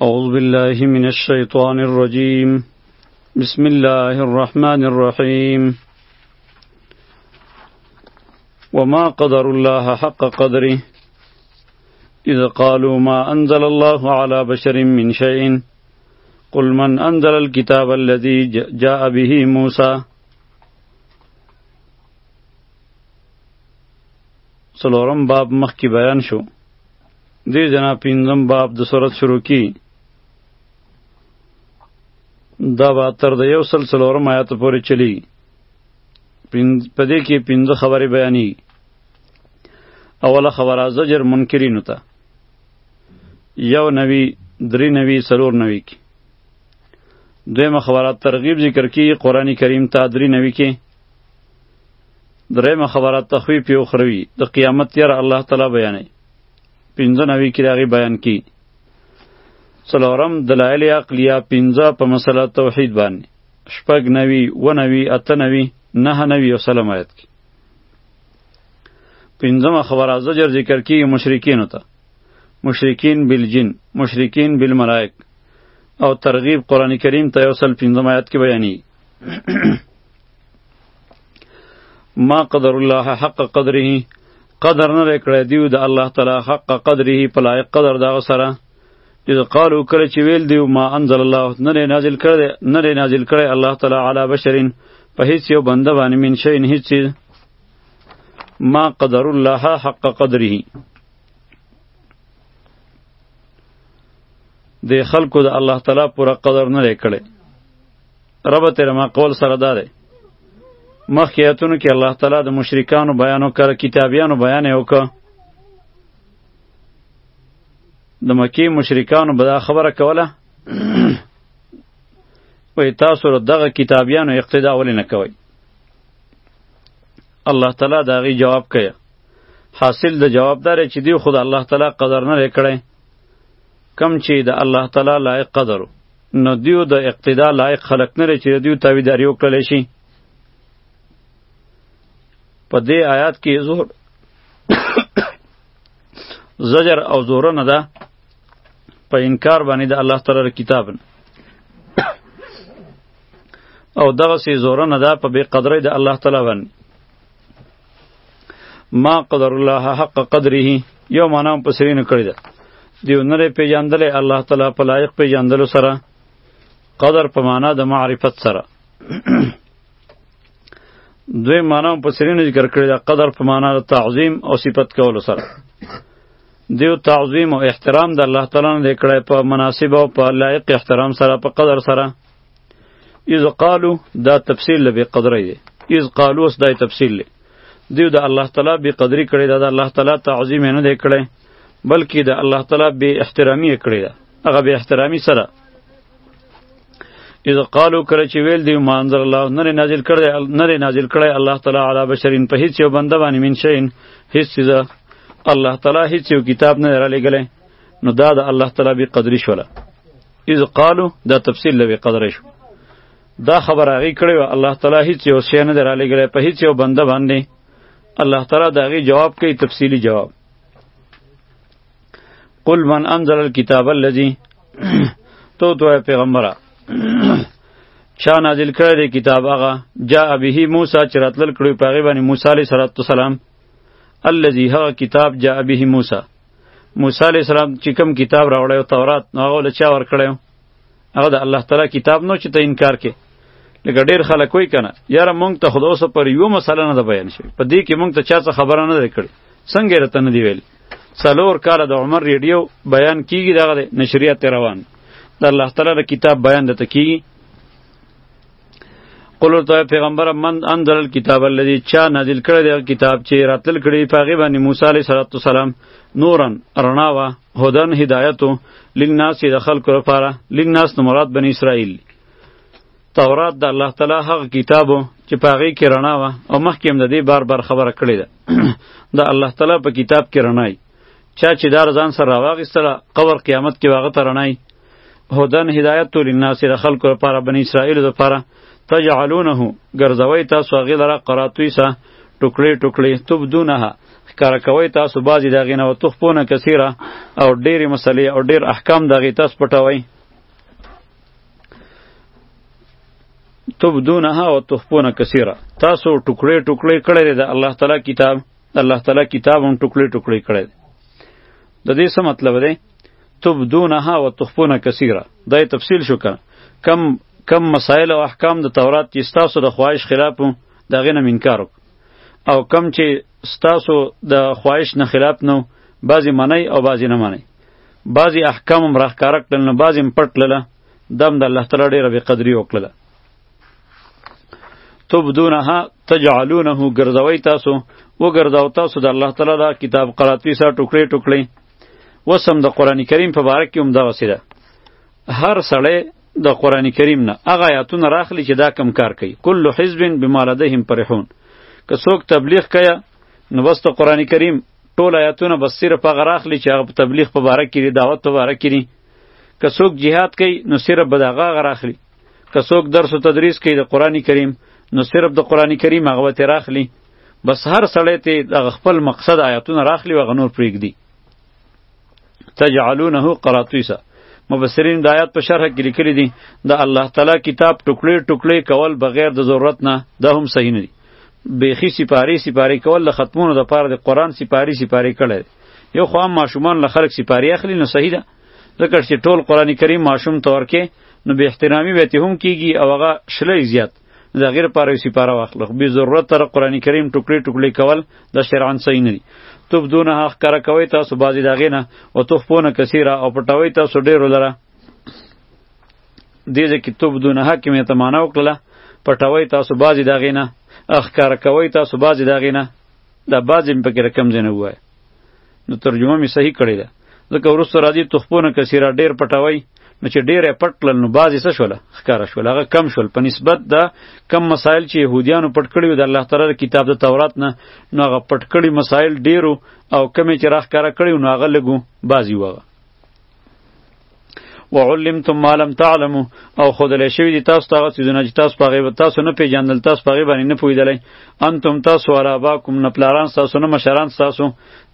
أعوذ بالله من الشيطان الرجيم بسم الله الرحمن الرحيم وما قدر الله حق قدره إذ قالوا ما أنزل الله على بشر من شيء قل من أنزل الكتاب الذي جاء به موسى څلورم باب مخکې بیان شو دې جنا پنځم باب د صورت شروع کی دا به تر د یو سل څلورم آیات پورې چلی په دې کې پنځه خبرې بیانې اوله خبره زجر منکرینو ته یو نوی درې نوی سلور نوی کې دویمه خبره ترغیب ذکر کی قرآن کریم ته درې نوی کې درېمه خبره تخویف یې اخروي د قیامت یاره الله تعالی بیانوي پنځه نوي کې د هغې بیان کړي څلورم دلایل عقلیه پنځه په مسله توحید باندې شپږ نوي اووه نوي اته نوي نهه نوي او سلم آیت کې پنځمه خبره زجر ذکر کېږي مشرکینو ته مشرکین بالجن مشرکین بالملائک او ترغیب قرآن کریم ته یو سل پنځم آیت کې بیانېږي ما قدر الله حق قدره قدر نه کړی دیو د الله تعالی حق قدره په لایق قدر دغه سره اذ قالو کله چې ویل دیو ما انزل الله نه نازل کړی نه نازل کړی الله تعالی علی بشرین په هیڅ یو بنده باندې من شي نه هیڅ ما قدر الله حق قدره د خلکو د الله تعالی پوره قدر نه کړی ربط یې ما قول سره دا دی مخکې ایتونو کې الله تعالی د مشرکانو بیان وکړ کتابیانو بیان یې وکړ د مکی مشرکانو به دا خبره کوله وایي تاسو له دغه کتابیانو اقتدا ولې نه کوئ الله تعالی د هغې جواب کوي حاصل د جواب داره چې دی خود الله تعالی قدر نه کړی کم چې د الله تعالی لایق قدر نو دیو د اقتدا لایق خلق نه لري چې دیو تابعداري وکړل شي په دې آیات کې زور زجر او زور نه ده په انکار باندې د الله تعالی کتاب او دغه سي زور نه ده په بی قدرې د الله تعالی باندې ما قدر الله حق قدره یو معنا په سرین کړی ده دیو نره پیجاندل الله تعالی په لایق پیجاندل سره قدر په معنا د معرفت سره دوی معنا په سرین ذکر کړی ده قدر په معنا د تعظیم او صفت کول سره دیو تعظیم او احترام د الله تعالی نه کړی په مناسب او په لایق احترام سره په قدر سره اذ قالو دا تفسیر لبی قدری دی اذ قالو اس دا تفسیر لی دیو دا الله تعالی بی قدری کړی دا, دا الله تعالی تعظیم نه دی کړی بلکې دا الله تعالی بی احترامی کړی دا هغه بی احترامی سره اذ قالو کړه چې ویل دی ما انزل الله نری نازل کړی نری نازل کړی الله تعالی علی بشرین په هیڅ یو بنده باندې من شین هیڅ څه الله تعالی هیڅ یو کتاب نه را لګلې نو دا د الله تعالی بی قدری شوله اذ قالو دا تفصیل لوي قدر شو دا خبر هغه کړی و الله تعالی هیڅ یو شی نه درالې ګړې په هیڅ یو بنده باندې الله تعالی دا غي جواب کوي تفصیلی جواب قل من انزل الكتاب الذي تو تو پیغمبره چا نازل کړی دی کتاب هغه جا به موسی چې راتلل کړی په هغې باندې موسی علیه صلات وسلام الذي هغه کتاب جا به موسی موسی علیه السلام چې کوم کتاب راوړی او تورات نو هغه له چا ورکړی هغه د الله تعالی کتاب نو چې ته انکار کې لکه ډېر خلک وایي که نه یاره مونږ ته خو د اوسه پر یوه مسله نه ده بیان شوې په دې کې مونږ ته چا څه خبره نه ده کړې څنګه یې راته نه دي ویلي څلور کاله د عمر ریډیو بیان کیږي دغه نشریات روان د الله تعالی د کتاب بیان دته کیږي قل ورته پیغمبر من انزل الكتاب الذي چا نازل کړی دی کتاب چې راتل کړی په هغه باندې موسی علیه صلوات والسلام نورن رڼا وا هدن هدایت للناس د خلکو لپاره للناس نو مراد بنی اسرائیل تورات د الله تعالی هغه کتابو چې په هغه کې رڼا وا او مخکې هم د دې بار بار خبره کړې ده د الله تعالی په کتاب کې رڼای چا چې دار ځان سره راوغستله قبر قیامت کې واغ ته رڼای هدن هدایت للناس د خلکو لپاره بنی اسرائیل لپاره تجعلونه ګرځوي تاسو هغه لره قراتوی سه ټوکړي ټوکړي تبدونه ښکار کوي تاسو بعضی د غینه او تخپونه کثیره او ډېری مسلې او ډېر احکام دغه تاسو پټوي تبدونها او تخفون کثیره تاسو ټوکړې ټوکړې کړې د الله تعالی کتاب الله تعالی کتاب هم ټوکړې ټوکړې کړې د دې څه مطلب دی تبدونها وتخفون کثیره دا تفصیل شو کنه کم کم مسائل او احکام د تورات چې ستاسو د خواهش خلاف دا غنه منکارو او کم چې ستاسو د خواهش نه خلاف نو بعضی منی او بعضی نه منی بعضی احکام هم راخکارک کړل نو بعضی هم پټ لله دم د الله تعالی ډیره بې قدری وکړله تبدونها تجعلونه ګرځوي تاسو وګرځاو تاسو د الله تعالی دا کتاب قراتوی سره ټوکړې ټوکړې اوس هم د قرآن کریم په باره کې هم دغسې ده هر سړی د قرآن کریم نه هغه آیاتونه راخلي چې دا کم کار کوي کل حزب بما لدیهم فرحون که څوک تبلیغ کوي نو بس د قرآن کریم ټول آیاتونه بس صرف هغه راخلي چې هغه په تبلیغ په باره کې دي دعوت په باره کې دي که څوک جهاد کوي نو صرف به د هغه هغه راخلي که څوک درس و تدریس کوي د قرآن کریم نو صرف د قرآن کریم هغه به ترې راخلي بس هر سړی ته د خپل مقصد آیاتونه راخلی و غنور پریږدي تجعلونه قراطیسا مبصرین د آیات په شرح کې لیکلي دي د الله تعالی کتاب ټوکړې ټوکړې کول بغیر د ضرورت نه دا هم صحیح نه دي بیخي سپاری سپاری کول د ختمونو د پاره د قرآن سپاری سپاری کړی یو خو هم ماشومان له خلک سپاری اخلي نو صحیح ده ځکه چې ټول قرآن کریم ماشوم ته ورکې نو به احترامی به هم کیږي او هغه شلی زیات د غیر پاره سپاره واخلو به ضرورت تر قران کریم ټوکړي ټوکړي کول د شرعن صحیح نه دي توب دون حق کرا کوي تاسو بازي داغې نه او تخفونه کثیره او پټوي تاسو ډیر لره دې ځکه توب دون حق مې ته معنا وکړه پټوي تاسو بازي داغې نه اخ کرا کوي تاسو بازي داغې نه دا بازي په کې رقم زنه وای نو ترجمه می صحیح کړی ده ځکه ورسره راځي تخپونه کثیره ډیر پټوي نو چې ډیره پټ کړل نو بعضې څه شوله ښکاره شول هغه کم شول په نسبت د کم مسایل چې یهودیانو پټ کړي وو د الله تعالی د کتاب د تورات نه نو هغه پټ کړي مسایل ډیرو او کمې چې راښکاره کړي نو هغه لږو بعضې وغه وعلمتم ما لم تعلموا او خودل شوی دی تاسو ته غوښتنه چې تاسو په غیبت تاسو نه پیژندل تاسو په غیبت باندې نه پویدلای انتم تاسو ولا باکم نه پلاران تاسو نه مشران تاسو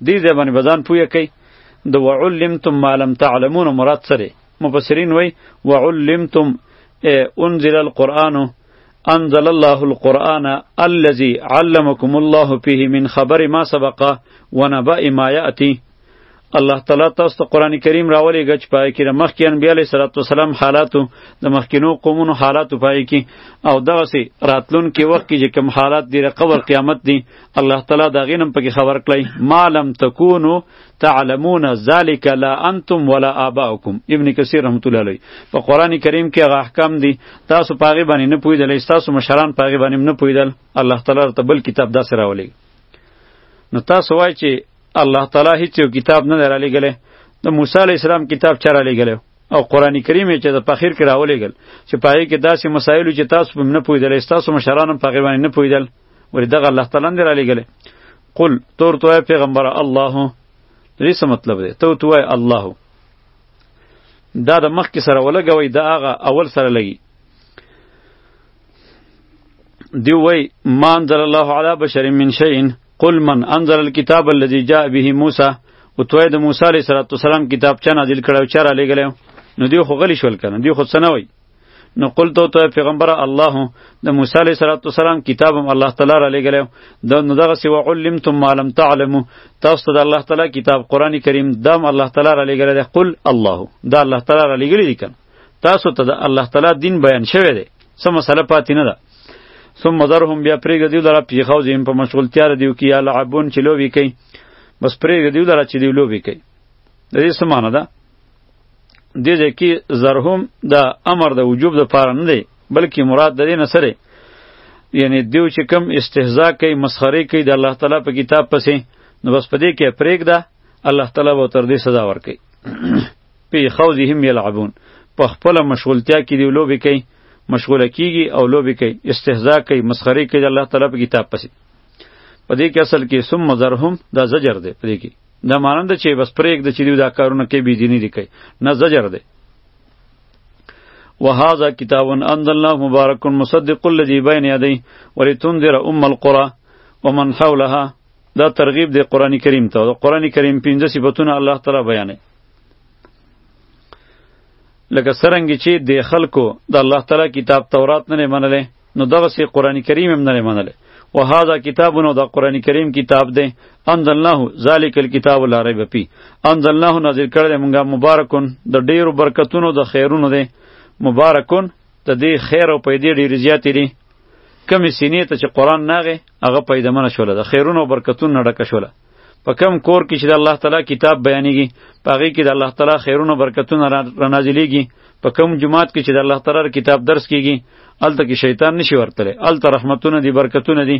دې دې باندې بزان پوی کوي د وعلمتم ما لم تعلمون مراد سره مفسرین وای وعلمتم انزل القرآن انزل الله القرآن الذي علمكم الله فيه من خبر ما سبق ونبأ ما يأتي الله تعالی تاسو ته قران کریم راولې غچ پای کې د مخکې انبیای علیه صلوات والسلام حالاتو د مخکینو قومونو حالاتو پای کې او دغه سي راتلون کې وخت کې کوم حالات دی د قبر قیامت دی الله تعالی دا غینم پکې خبر کړی ما لم تکونو تعلمون ذالک لا انتم ولا اباؤکم ابن کثیر رحمت الله علیه په قران کریم کې هغه احکام دي تاسو پاغي باندې نه پویدل تاسو مشران پاغي باندې نه پویدل الله تعالی ته بل کتاب داسې راولې نو تاسو وای چې الله تعالی هیڅ یو کتاب نه را لېږلی د موسی علیه السلام کتاب چا را لېږلی او قرآن کریم چې د پخیر کې راولېږل چې په هغې کې داسې مسایلو چې تاسو په نه پوهېدلی ستاسو مشران هم په هغې باندې نه پوهېدل ولې دغه الله تعالی نه را لېږلی قل تور تو وایه پیغمبره الله د دې څه مطلب دی تو تو وایه الله دا د مخکې سره ولګوئ د هغه اول سره لګي دی وای ما انزل الله علی بشر من شیء قل من انزل الكتاب الذي جاء به موسی او توی د موسی علیه السلام کتاب چا نازل کړو چا را لېږلی نو دوی خو غلي شول که نه دوی خو څه نه وایي نو قلت تو پیغمبر الله د موسی علیه السلام کتاب هم الله تعالی را لېږلی د نو دغه سی وعلمتم ما لم تعلموا تاسو ته د الله تعالی کتاب قرآن کریم دام الله تعالی را لېږلی دی قل الله دا الله تعالی را لېږلی دی که تاسو ته د الله تعالی دین بیان شوی دی څه مسله پاتې نه ده ثم ذرهم بیا پرېږده دیو لره فی خوضهم په مشغولتیا د دیو کې یلعبون چې لوبې کوي بس پرېږده دیو لره چې دیو لوبې کوي د دې څه معنی ده دې ځای کې ذرهم د امر د وجوب دپاره نه دی بلکې مراد د دې نه سره یعنی دیو چې کم استهزا کوي مسخرې کوي د الله تعالی په کتاب پسې نو بس په دې کې پرېږده الله تعالی به تر دې سزا ورکړي پی خوزهم یلعبون په خپل مشغولتیا کې دی لوبي کوي مشغوله کیږي او لوبي کوي استهزاء کوي مسخري کوي الله تعالی په کتاب پسې په دې کې اصل کې ثم ذرهم دا زجر دی په دې کې دا مانند چې بس پرېګ د چې دی دا کارونه کوي بي دیني دي کوي نه زجر دی وهذا کتاب انزلناه مبارک مصدق الذي بين يديه ولتنذر ام القرى ومن حولها دا ترغیب دی قران کریم ته دا قران کریم پنځه صفاتونه الله تعالی بیانې لکه سرنګ چې د خلکو د الله تعالی کتاب تورات نه منلې نو دغه سي قران کریم هم نه منلې وهذا کتابونو دا قران کریم کتاب دی انزلناه ذالک الكتاب لا ریب فی انزلناه نازل کړل مونږه مبارکون د ډیرو برکتونو د خیرونو دی مبارکون د دې خیر او پیدې ډیر زیاتې دي کمې سینې ته چې قرآن ناغې هغه پیدمنه شوله د خیرونو او برکتونو نه ډکه شوله په کم کور کې چې د الله تعالی کتاب بیانېږي په هغې کې د الله تعالی خیرونو برکتونه رانازلېږي په کم جماعت کې چې د الله تعالی کتاب درس کېږي هلته کې شیطان نشي ورتلی هلته رحمتونه دي برکتونه دي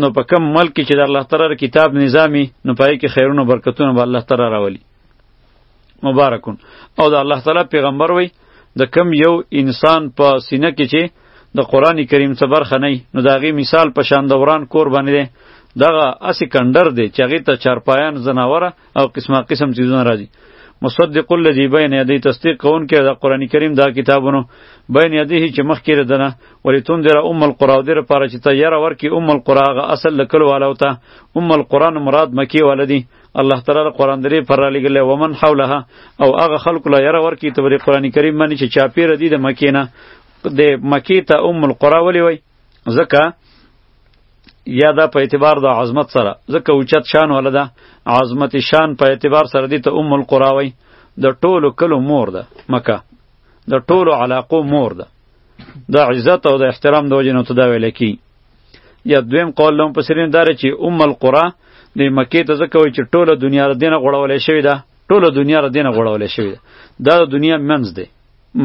نو په کم ملک کې چې د الله تعالی کتاب نظامي نو په هغې کې خیرونو برکتونه به الله تعالی راولي مبارکون او د الله تعالی پیغمبر وای د کم یو انسان په سینه کې چې د قران کریم څخه برخه نه نو دا غي مثال په شان دوران کور باندې دی دغه اسی کندر دی چې هغه ته چارپایان زناوره او قسمه قسم چیزونه راځي مصدق الذی بین یدی تصدیق کون کې د قران کریم دا کتابونو بین یدی چې مخ کې ردنه ولیتون در ام القرا در پاره چې تیار ورکی ام القرا غ اصل لکل والا وتا ام القران مراد مکی ولدی الله تعالی را قران درې پر را لګل او من حولها او هغه خلکو لا یره ورکی ته بری قران کریم باندې چې چاپیر دی د مکې نه د مکې ته ام القرا ولې وای ځکه یا دا په اعتبار د عظمت سره ځکه اوچت شان ولا ده عظمت شان په اعتبار سره دی ته ام القرا وای د ټولو کلو مور ده مکه د ټولو علاقو مور ده د عزت او د احترام د وجې نو ته دا ویل کی یا دویم قول لهم په سرین داره چې ام القرا د مکې ته ځکه وایي چې ټوله دنیا له دینه غوړولې شوې ده ټوله دنیا له دینه غوړولې شوې ده دا د دنیا منځ دی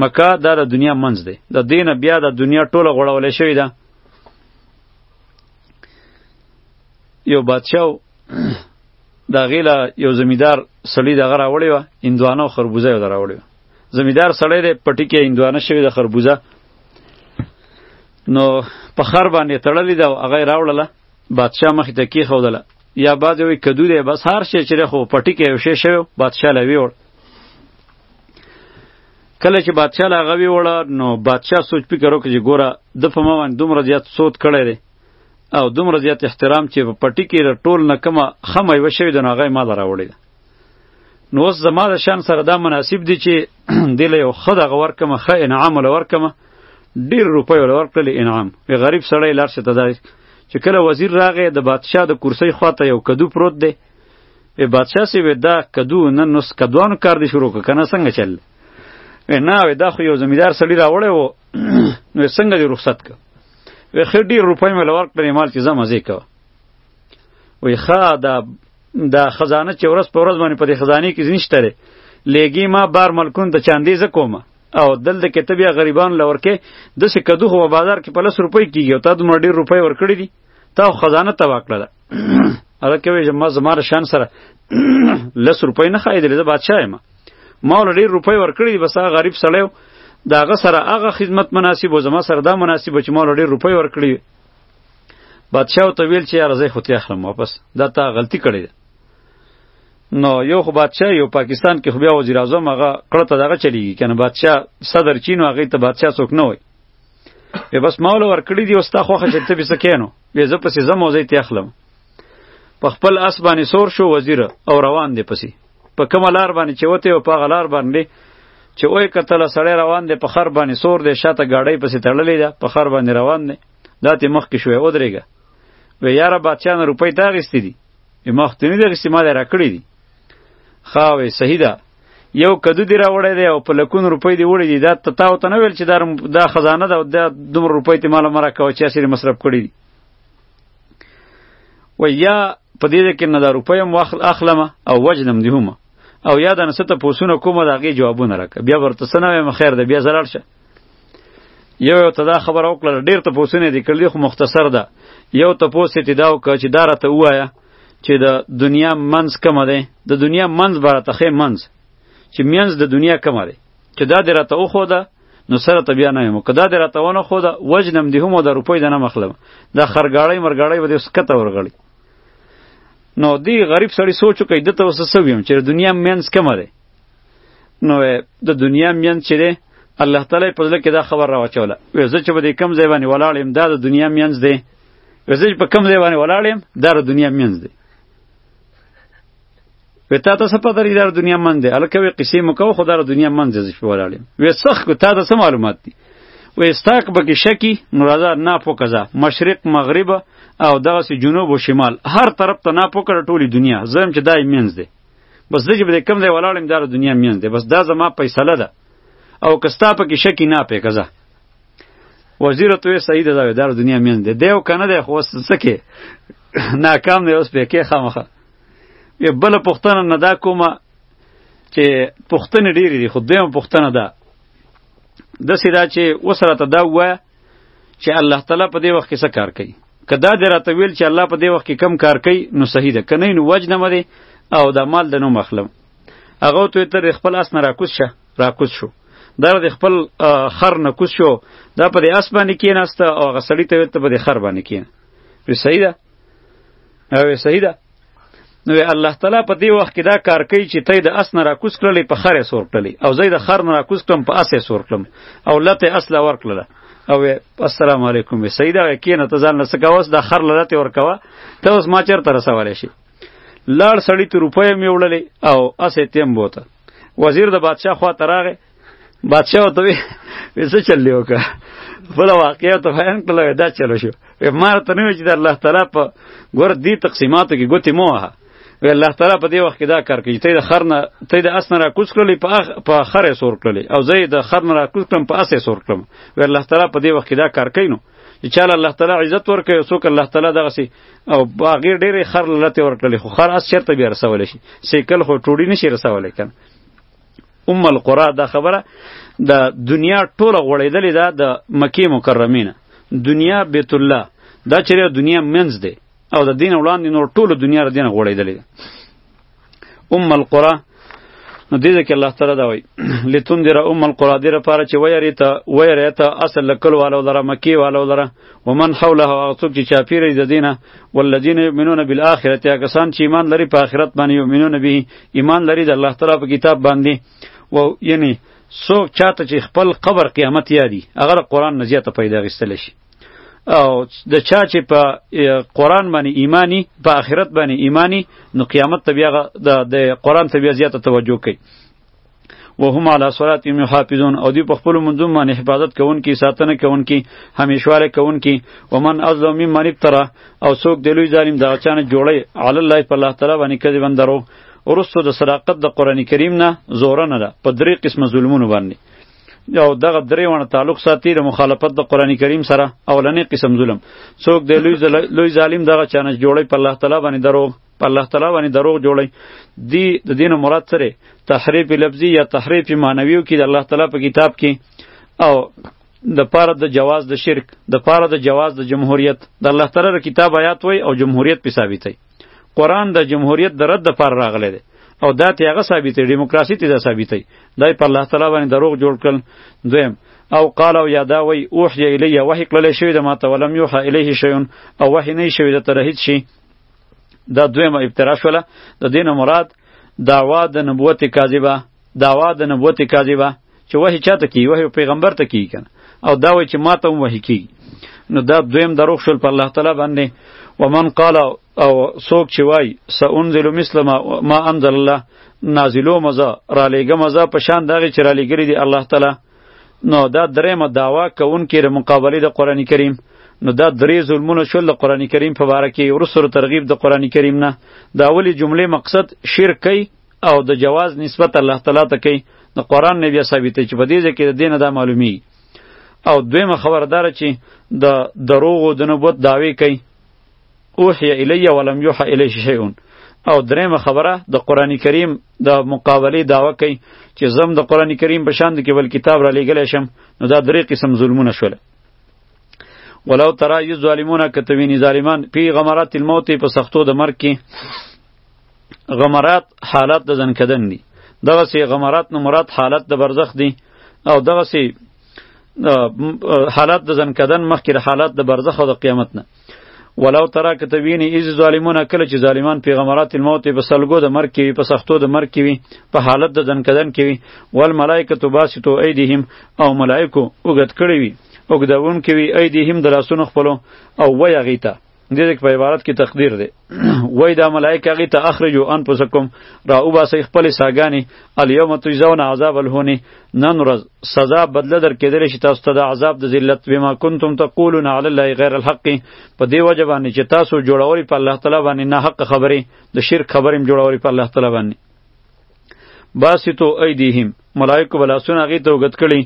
مکه دا د دنیا منځ دی د دینه بیا د دنیا ټوله غوړولې شوې ده یو بادشاه دا غیله یو زمیدار سړی دغه راوړی و اندوانه او خربوزه یې راوړی زمیدار سړی دی پټی کې اندوانه شوی د خربوزه نو په خر باندې تړلې ده او هغه راوړله بادشاه مخې ته کېښودله یا بعضې وایي کدو دی بس هر شی چې دی خو پټي کې یو شی شوی بادشاه له ویوړ کله چې بادشاه له هغه ویوړه نو بادشاه سوچ فکر وکړ چې ګوره ده په ما باندې دومره زیات سود کړی دی او دومره زیات احترام چې په پټي کې ټول نه کومه ښه میوه شوې ده نو هغه یې ما له راوړې ده نو اوس زما د شان سره دا مناسب دی چې دله یو ښه دغه ورکم ښه انعام ول ورکم ډیر روپۍ ول ورکړل انعام وی غریب سړی لار شه ته ځای چې کله وزیر راغی د بادشاه د کرسی خواته یو کدو پروت دی وی بادشاه سی وی دا کدو نن نو کدوانو کار دی شروع کنه څنګه چل وی نه وی دا خو یو زمیدار سړی راوړی وو نو څنګه دی رخصت ک وی خې ډیر روپۍ مې لور کړې مال چې زما زی کو وی خا دا دا خزانه چې ورځ په ورځ باندې په دې خزانه کې نشته لري لګي ما بار ملکون ته چاندې ز کومه او دل د کتاب یا غریبان لورکه د څه کدو خو بازار کې په لس روپۍ کیږي او تا د مړ ډیر روپۍ ورکړي دي تا خزانه ته واکړه ده هغه کوي چې ما زماره شان سره لس روپۍ نه خایدل زه بادشاہ یم ما ول ډیر روپۍ ورکړي دي بس هغه غریب سړی داغه سره هغه خدمت مناسب و زما سره دا مناسب چې ما ول ډیر روپۍ ورکړي بادشاہ ته ویل چې یار زه خو ته اخلم واپس دا تا غلطی کړې ده نو یو خو بادشاہ یو پاکستان کې خو بیا وزیر اعظم هغه کړه ته دغه چلیږي کنه بادشاہ صدر چینو هغه ته بادشاہ څوک نه وای به بس ماول ور کړی دی وستا خوخه چې ته به سکینو به زه پسې زموزې ته اخلم په خپل اس باندې سور شو وزیر او روان دی پسی په کوم لار باندې چې وته او په غلار باندې چې وای کتل سړی روان دی په خر باندې سور دی شاته گاډی پسی تړلې ده په خر باندې روان دی داتې مخ کې شوې ودرېګا و یاره بادشاہ نه روپۍ تا غستې دي مخ ته نه دي غستې ما دې راکړې دي خاوې صحیح ده یو کدو دی راوړی دی او په لکون روپۍ دی وړی دی دا ته تاو ته نه ویل چې دا خزانه ده دا دومره روپۍ ته مال مرا کوي چې اسیر مصرف کړی دی و یا په دې کې نه دا روپۍ هم واخل اخلم او وجنم دی هم او یا دا نسته پوسونه کوم دا غي جوابونه راک بیا ورته سنوي مخیر ده بیا زلړ شه یو یو ته دا خبر او کړل ډیر ته پوسونه دی کړل خو مختصر ده یو ته پوسې تی دا او چې دا راته وایا چې د دنیا منځ کم ده د دنیا منځ بار ته خې منځ چې منځ د دنیا کم ده چې دا دې راته وښوده نو سره ته بیا نه یم که دا دې راته ونه ښوده وجنم دې هم او د روپۍ د نه مخلم دا خرګاړی مرګاړی به دې اوس کته ورغړي نو دی غریب سړی سوچ وکړي دته اوس څه ویم چې دنیا مینس کمه ده نو د دنیا مینس چې ده الله تعالی په ځل کې دا خبر راوچوله وې زه چې به دې کم ځای باندې ولاړ یم دا د دنیا مینس ده وې زه چې په کم ځای باندې ولاړ یم دا د دنیا مینس ده وی تا ته څه پته لري دا دنیا منځ دی هلکه وی قصې مو کوه خو دا دنیا منځ دی زه شپې ولاړ یم وی څخ کو تا ته څه معلومات دي وی ستا که پکې شکي نو راځه ناپوکه ځه مشرق مغرب او دغسې جنوب و شمال هر طرف ته ناپوکه د ټولې دنیا زه یم چې دا یې منځ دی بس زه چې به کوم ځای ولاړ یم دا د دنیا منځ دی بس دا زما فیصله ده او که ستا پکې شکي ناپوکه ځه وزیر ته صحیح ده دا د دنیا مینځ دی دیو کنه دی خو سکه ناکام دی اوس په کې خامخه یو بل پښتنه نه دا کومه چې پښتنه ډیری دي خو دیو پښتنه ده د سیدا چې وسره ته دا وای چې الله تعالی په دې وخت کې څه کار کوي کدا دې راته ویل چې الله په دې وخت کې کم کار کوي نو صحیح ده کنه نو وجنه مده او د مال د نو مخلم هغه ته تر خپل اس نه راکوس شه راکوس شو دا د خپل خر نه کوس شو دا په دې اس باندې کیناسته او هغه سړی ته ته په دې خر باندې کین وی صحیح ده او صحیح ده نو الله تعالی په دې وخت کې دا کار کوي چې ته د اس نه راکوس کړلې په خره سور کړلې او زید خر نه راکوس کړم په اسه سور کړم او لته اصله ور کړله او السلام علیکم سیدا کینه ته ځان نه سکاوس دا خر لته ور کوا ته اوس ما چرته رسوالې شي لاړ سړی ته روپۍ هم وړلې او اسې تیم بوته وزیر د بادشاه خوا ته راغی بادشاه ورته وی څه چل دی وکړه بله واقعه ته بیان کړله دا چلو شو ما ته نه وی چې د الله تعالی په ګور دې تقسیماتو کې ګوتې مو وهه وی الله تعالی په دې وخت کې دا کار کوي ته د خر نه ته د اس نه راکوز کړلې په خر یې سور کړلې او زه د خر نه راکوز کړم په اس یې سور کړم وی الله تعالی په دې وخت کې دا کار کوي نو چې چاله الله تعالی عزت ورکوي څوک الله تعالی دغسې او باغې ډېرې خر لته ورکړلې خو خر اس چرته بیا رسول شي سیکل خو ټوډي نشي رسول کنه ام القرا دا خبره د دنیا ټوله غوړېدلې ده د مکې مکرمې نه دنیا بیت الله دا چیرې دنیا منځ دی او د دین وړاندې نور ټوله دنیا ردین غوړېدلې ده ام القرا نو دې ځکه الله تعالی دا وایي لتون دره ام القرا دې لپاره چې ویری ته ویری ته اصل لکل والو لره مکی والو لره ومن حوله هغه څوک چې چاپیری د دینه والذین یؤمنون بالآخرة یا کسان چې ایمان لري په آخرت باندې یؤمنون به ایمان لري د الله تعالی په کتاب باندې و یعنی څوک چاته چې خپل قبر قیامت یادي هغه قرآن نه زیاته پیدا غیستل شي او د چا چې په قران باندې ایمانی په آخرت باندې ایمانی نو قیامت ته بیا د قران ته بیا زیاته توجه کوي وهم علی صلاتهم یحافظون او دی په خپل منظم باندې حفاظت کوونکی ساتنه کوونکی همیشواله کوونکی ومن ازلم ممن ابترا او څوک د لوی ظالم دغه چانه جوړی علی الله په الله تعالی باندې کذبن درو ورستو د صداقت د قران کریم نه زوره نه ده په درې قسمه ظلمونو باندې او دغه درې وانه تعلق ساتي د مخالفت د قران کریم سره اولنې قسم ظلم څوک د لوی لوی ظالم دغه چانه جوړي په الله تعالی باندې درو په الله تعالی باندې دروغ جوړي دی د دین مراد سره تحریف لفظي یا تحریف معنویو کې د الله تعالی په کتاب کې او د پاره د جواز د شرک د پاره د جواز د جمهوریت د الله تعالی کتاب آیات وای او جمهوریت په ثابتای قران د جمهوریت د رد پر راغلی دی او دا ته هغه ثابتې دیموکراسي ته دا ثابتې دای په الله تعالی باندې دروغ جوړ کړل دویم او قال او یادا وی اوحی الی وحی کړل شوی د ما ته ولم یوحى الیه شیون او وحی نه شوی د ترهید شي دا دویمه ابترا شوله د دین مراد دعوا د نبوت کاذبه دعوا د نبوت کاذبه چې وحی چاته کی وحی پیغمبر ته کی کنه او دا وای چې ماته هم وحی کی نو دا دویم دروغ شول پر الله تعالی باندې ومن قال او څوک چې وای سانزل مثل ما, ما انزل الله نازلو مزه را لېګه مزه په شان دغه چې را لېګری دی الله تعالی نو دا درېمه داوا کوونکې د مقابله د قران کریم نو دا درې ظلمونه شول د قران کریم په باره کې ورسره ترغیب د قران کریم نه دا اولی جمله مقصد شرک کوي او د جواز نسبت الله تعالی ته کوي د قران نه بیا ثابته چې په دې ځای کې د دین دا معلومی او دویمه خبردار چې د دروغ او د نبوت داوی کوي اوحی الی ولم یوحى الی شیء او دریمه خبره د قران کریم د مقابله داوا کوي چې زم د قران کریم په شان د کې بل کتاب را لېګل شم نو دا درې قسم ظلمونه شول ولو ترى یذ ظالمون کتوینی ظالمان پی غمرات الموت په سختو د مرګ کې غمرات حالت د ځن کدن دی دغه سی غمرات نو مراد حالت د برزخ دی او دغه سی حالت د ځن کدن مخکې حالت د برزخ او د قیامت نه ولو ترا که ته ویني ایز ظالمونه کله چې ظالمان پیغمبرات الموت په سلګو د مرګ کې په سختو د مرګ کې وي په حالت د ځن کدن کې وي ول ملائکه تو باسطو ایدیهم او ملائکه وګت کړی وي وګدون کې وي ایدیهم د لاسونو خپلو او ویغیته دې دې په عبارت کې تقدیر دی وای دا ملائکه غي ته اخرجو انفسکم را او باسه خپل ساګانی الیوم تجزون عذاب الهونی نن ورځ سزا بدله در کېدل شي تاسو ته د عذاب د ذلت بما کنتم تقولون علی الله غیر الحق په دې وجه باندې چې تاسو جوړوري په الله تعالی باندې نه حق خبرې د شرک خبرې جوړوري په الله تعالی باندې باسطو ایدیهم ملائکو به لاسونه هغې ته اوږد کړي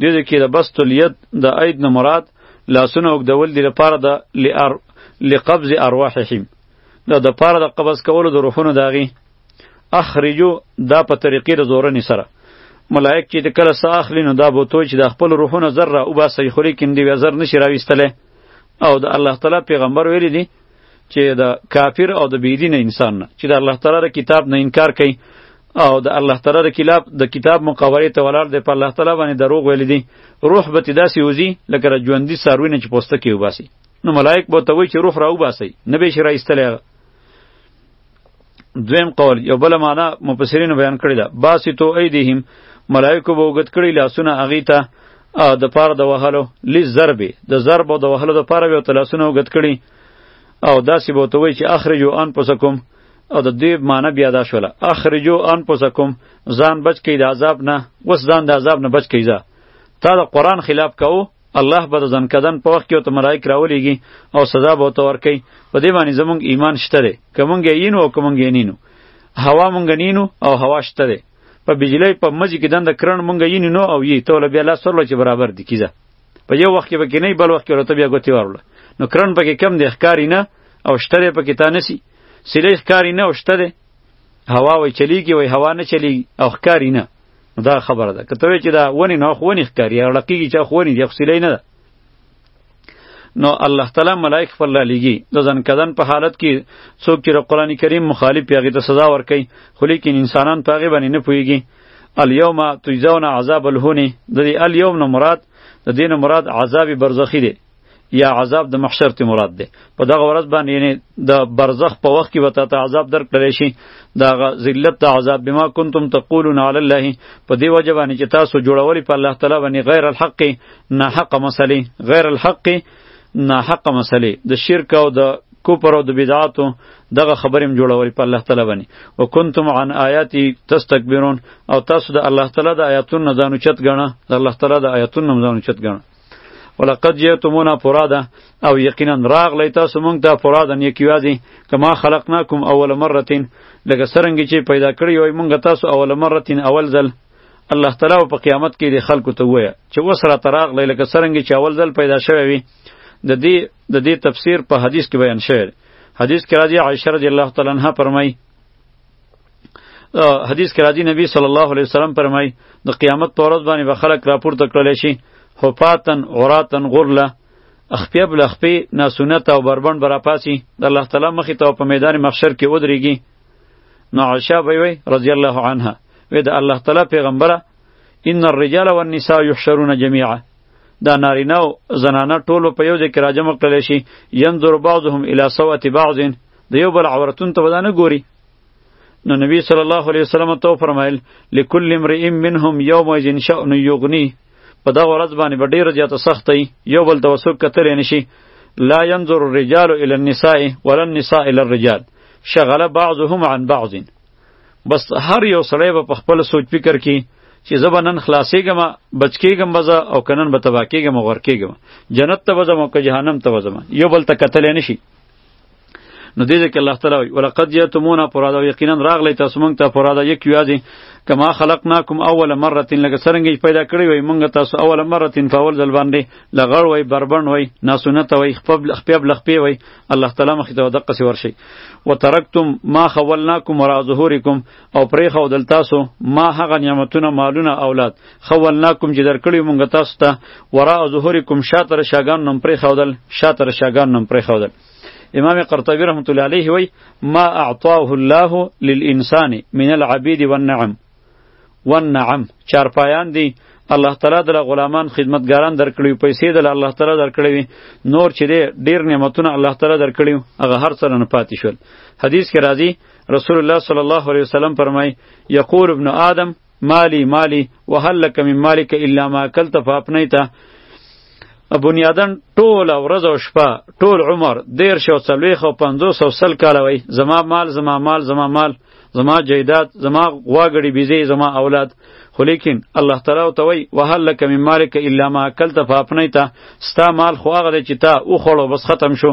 دې ځای کې د بست الید د عید نه مراد لاسونه اوږدول دي لپاره د لار لقبض ارواحهم دا د پاره د قبض کولو د روحونو داغي اخرجو دا په طریقې د زورنې سره ملائک چې د کله سا اخلي نو دا به تو چې د خپل روحونه ذره او باسي خو لیکن دی زر نشي راويستله او د الله تعالی پیغمبر ویلي دي چې د کافر او د بيدین انسان نه چې د الله تعالی کتاب نه انکار کوي او د الله تعالی د کتاب د کتاب مقابله ته ولاړ دی په الله تعالی باندې دروغ ویل دي روح به تی داسې وځي لکه را ژوندي څاروي نه چې پوسته کې وباسي نو ملائک به ته وایي چې روح را وباسي نه به شي را ایستلی هغه دویم قول یو بل معنا مفسرینو بیان کړی ده باسی تو ایدیهم ملائکو به وګت کړی لاسونه هغې ته د پاره د وهلو لی ضرب د ضرب او د وهلو د پاره به ورته لاسونه وګت کړي او داسې به ورته وایي چې اخرجو انفسکم او د دوی معنی بیا دا شوله اخرجو انفسکم ځان بچ کړئ د عذاب نه اوس ځان د عذاب نه بچ کړئ ځه تا د قرآن خلاف کوو الله به د ځنکدن په وخت کې ورته ملایک راولیږي او سزا به ورته ورکوي په دې باندې زمونږ ایمان شته دی که مونږ یې یینو او که مونږ یې نینو هوا مونږ نینو او هوا شته دی په بجلی په مزي کې دنده کرن مونږ یې نینو او یې ته له بیا لاس ورله چې برابر دي کیزه په یو وخت کې به کې نه بل وخت کې ورته بیا ګوتې ورله نو کرن پکې کم دی ښکاري نه او شته دی پکې تا نسی سلی ښکاری نه او شته دی هوا وای چلیږي وای هوا نه چلیږي او ښکاری نه دا خبره ده که ته وایې چې دا ونې نه خو ونې ښکاري او ړقېږي چا خو ونې دي خو سیلی نه ده نو الله تعالی ملائک خپل را لیږي د ځنکدن په حالت کې څوک چې قرآن کریم مخالف وي هغې ته سزا ورکوي خو لیکن انسانان په هغې باندې نه پوهېږي الیوم تجزون عذاب الهونې د دې الیوم نه مراد د دې نه مراد عذاب برزخي دی یا عذاب د محشر ته مراد ده په دغه ورځ باندې یعنی د برزخ په وخت کې وته ته عذاب درکړل شي دا ذلت ته عذاب بما کنتم تقولون علی الله په دی وجه باندې چې تاسو جوړولې په الله تعالی باندې غیر الحق نه حق مسلې غیر الحق نه حق مسلې د شرک او د کوپر او د بدعاتو دغه خبرې هم جوړولې په الله تعالی باندې وکنتم عن آیاتی تستكبرون او تاسو د الله تعالی د آیاتونو ځانو چت غنه د الله تعالی د آیاتونو ځانو چت غنه ولقد جئتمونا فرادا او یقینا راغلی تاسو مونږ ته فرادا یکیوازی کما خلقناکم اول مرتين لکه سرنګ چې پیدا کړی وای مونږ تاسو اول مرتين اول ځل الله تعالی په قیامت کې د خلکو ته وایي چې وسره تراغ لیل که سرنګ چې اول ځل پیدا شوی وي د دې د دې تفسیر په حدیث کې بیان شوی حدیث کې راځي عائشه رضی الله تعالی عنها فرمایي حدیث کې راځي نبی صلی الله علیه وسلم فرمای د قیامت پر ورځ باندې به خلک راپورته کړل شي حفاتن عوراتن غرله اخپیا بل اخپی ناسونت او بربند برا پاسی د الله تعالی مخې ته په میدان محشر کې ودرېږي نو عائشه به وی رضی الله عنها وی د الله تعالی پیغمبره ان الرجال والنساء يحشرون جميعا دا نارینه او زنانه ټولو په یو ځای کې راجم کړل شي ينظر بعضهم الى سوء بعض د یو بل عورتون ته ودانه ګوري نو نبی صلی الله علیه وسلم ته فرمایل لکل امرئ منهم یوم یجن شأن یغنی په دغه ورځ باندې به ډیره زیاته سخته یو بل ته وسوک کتلی نشي لا ينظر الرجال الى النساء ولا النساء الى الرجال شغل بعضهم عن بعض بس هر یو سړی به په خپل سوچ فکر کې چې زه به نن خلاصېږم بچ کېږم به زه او که نن به تباه کېږم غور کېږم جنت ته به ځم او که جهنم ته به ځم یو بل ته کتلی نشي نو دې ځکه الله تعالی وایي ولقد جئتمونا فرادا یقینا راغلی تاسو مونږ ته فرادا یک یوازې کما خلقناکم اول مره لکه څرنګه چې پیدا کړی وای مونږ تاسو اول مره په اول ځل باندې لغړ وای بربند وای ناسونت وای خپب خپب لخپې وای الله تعالی مخ ته دقه سی ورشي وترکتم ما خولناکم ورا ظهورکم او پرې خو دل تاسو ما هغه نعمتونه مالونه اولاد خولناکم چې درکړی مونږ تاسو ته ورا ظهورکم شاتر شاګان نم پرې خو دل شاتر شاګان نم پرې خو دل امام قرطبی رحمت الله علیه وی ما اعطاه الله للانسان من العبید والنعم والنعم چارپایان دی الله تعالی د غلامان خدمتګاران درکړي پیسې د الله تعالی درکړي وي نور چې ډیر نعمتونه الله تعالی درکړي هغه هر څه نه پاتې شول حدیث کې راځي رسول الله صلی الله علیه وسلم فرمای یقول ابن آدم مالی مالی وهل لك من مالک الا ما اکلت فافنیته بنی آدم ټول ورځ او شپه ټول عمر دیر شو څلويخ او 50 او سل کاله وای زما مال زما مال زما مال زما جیدات زما غواګړي بيزي زما اولاد خو لیکن الله تعالی او توي وهل لك من مالک الا ما اكلت فافنيت ستا مال خو هغه چې تا او خړو بس ختم شو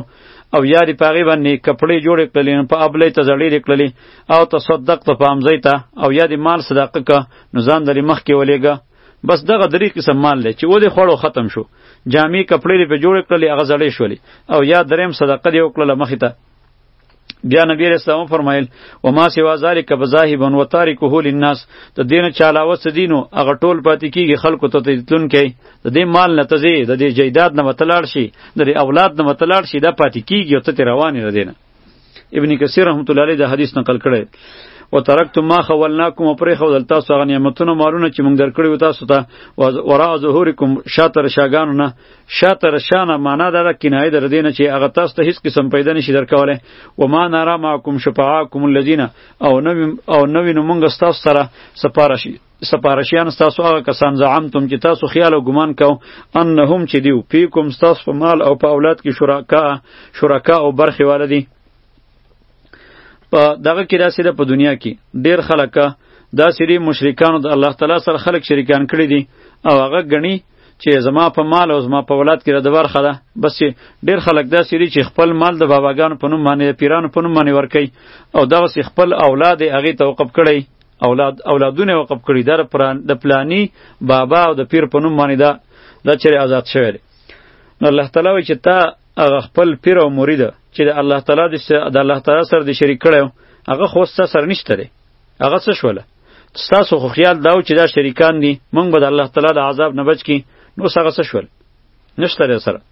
او یا دی پاغي باندې کپړې جوړې کړلې نو په ابلې ته زړې دې کړلې او تصدق ته پامځې ته او یا دی مال صدقه ک نو ځان درې مخ کې ولېګا بس دغه درې قسم مال لې چې ودې خوړو ختم شو جامې کپړې دې په جوړې کړلې هغه زړې شولې او یا درېم صدقه دې وکړله مخ ته بیا نبی رسول الله فرمایل و ما سوا ذالک بظاهبن و تارکه للناس ته دین چالاوس دینو هغه ټول پاتې کیږي خلکو ته تلون کوي د دې مال نه ته ځې د دې جیداد نه ورته لاړ شي د دې اولاد نه ورته لاړ شي دا پاتې کیږي او ته ترې روان یې له دې نه ابن کثیر رحمت الله علیه دا حدیث نقل کړی و ترکت ما خولناکم پرې خو دلته سو غنی متونه مالونه چې مونږ درکړی و تاسو ته ورا ظهورکم شاتر شاګانو نه شاتر شانه معنا دا کنایه در دینه چې هغه تاسو ته هیڅ قسم پیدا نشي درکوله و ما نارا ماکم شفاعکم الذین او نو او نو مونږ تاسو سره سپارشي سپارشیان ستاسو هغه کسان زعمتم چې تاسو خیال او ګمان کو انهم چې دیو فیکم ستاسو په مال او په اولاد کې شرکا شرکا او برخې والدي په دغه کې داسې ده په دنیا کې ډیر خلک دا سری مشرکانو د الله تعالی سره خلک شریکان کړی دي او هغه غنی چې زما په مال او زما په ولاد کې د برخه ده بس ډیر خلک دا سری چې خپل مال د باباګانو په نوم باندې پیرانو په نوم باندې ورکي او دا خپل اولاد هغه توقف کړي اولاد اولادونه وقف کړي در پران د پلانی بابا او د پیر په نوم باندې دا دا چیرې آزاد شوی دی نو الله تعالی وایي چې تا هغه خپل پیر او مرید چې د الله تعالی د الله تعالی سره د شریک کړو هغه خو ستا سره نشته دی هغه څه شوله ستاسو خو خیال دا و چې دا شریکان دي مونږ به د الله تعالی د عذاب نه بچ کی نو څه هغه څه شول نشته دی سره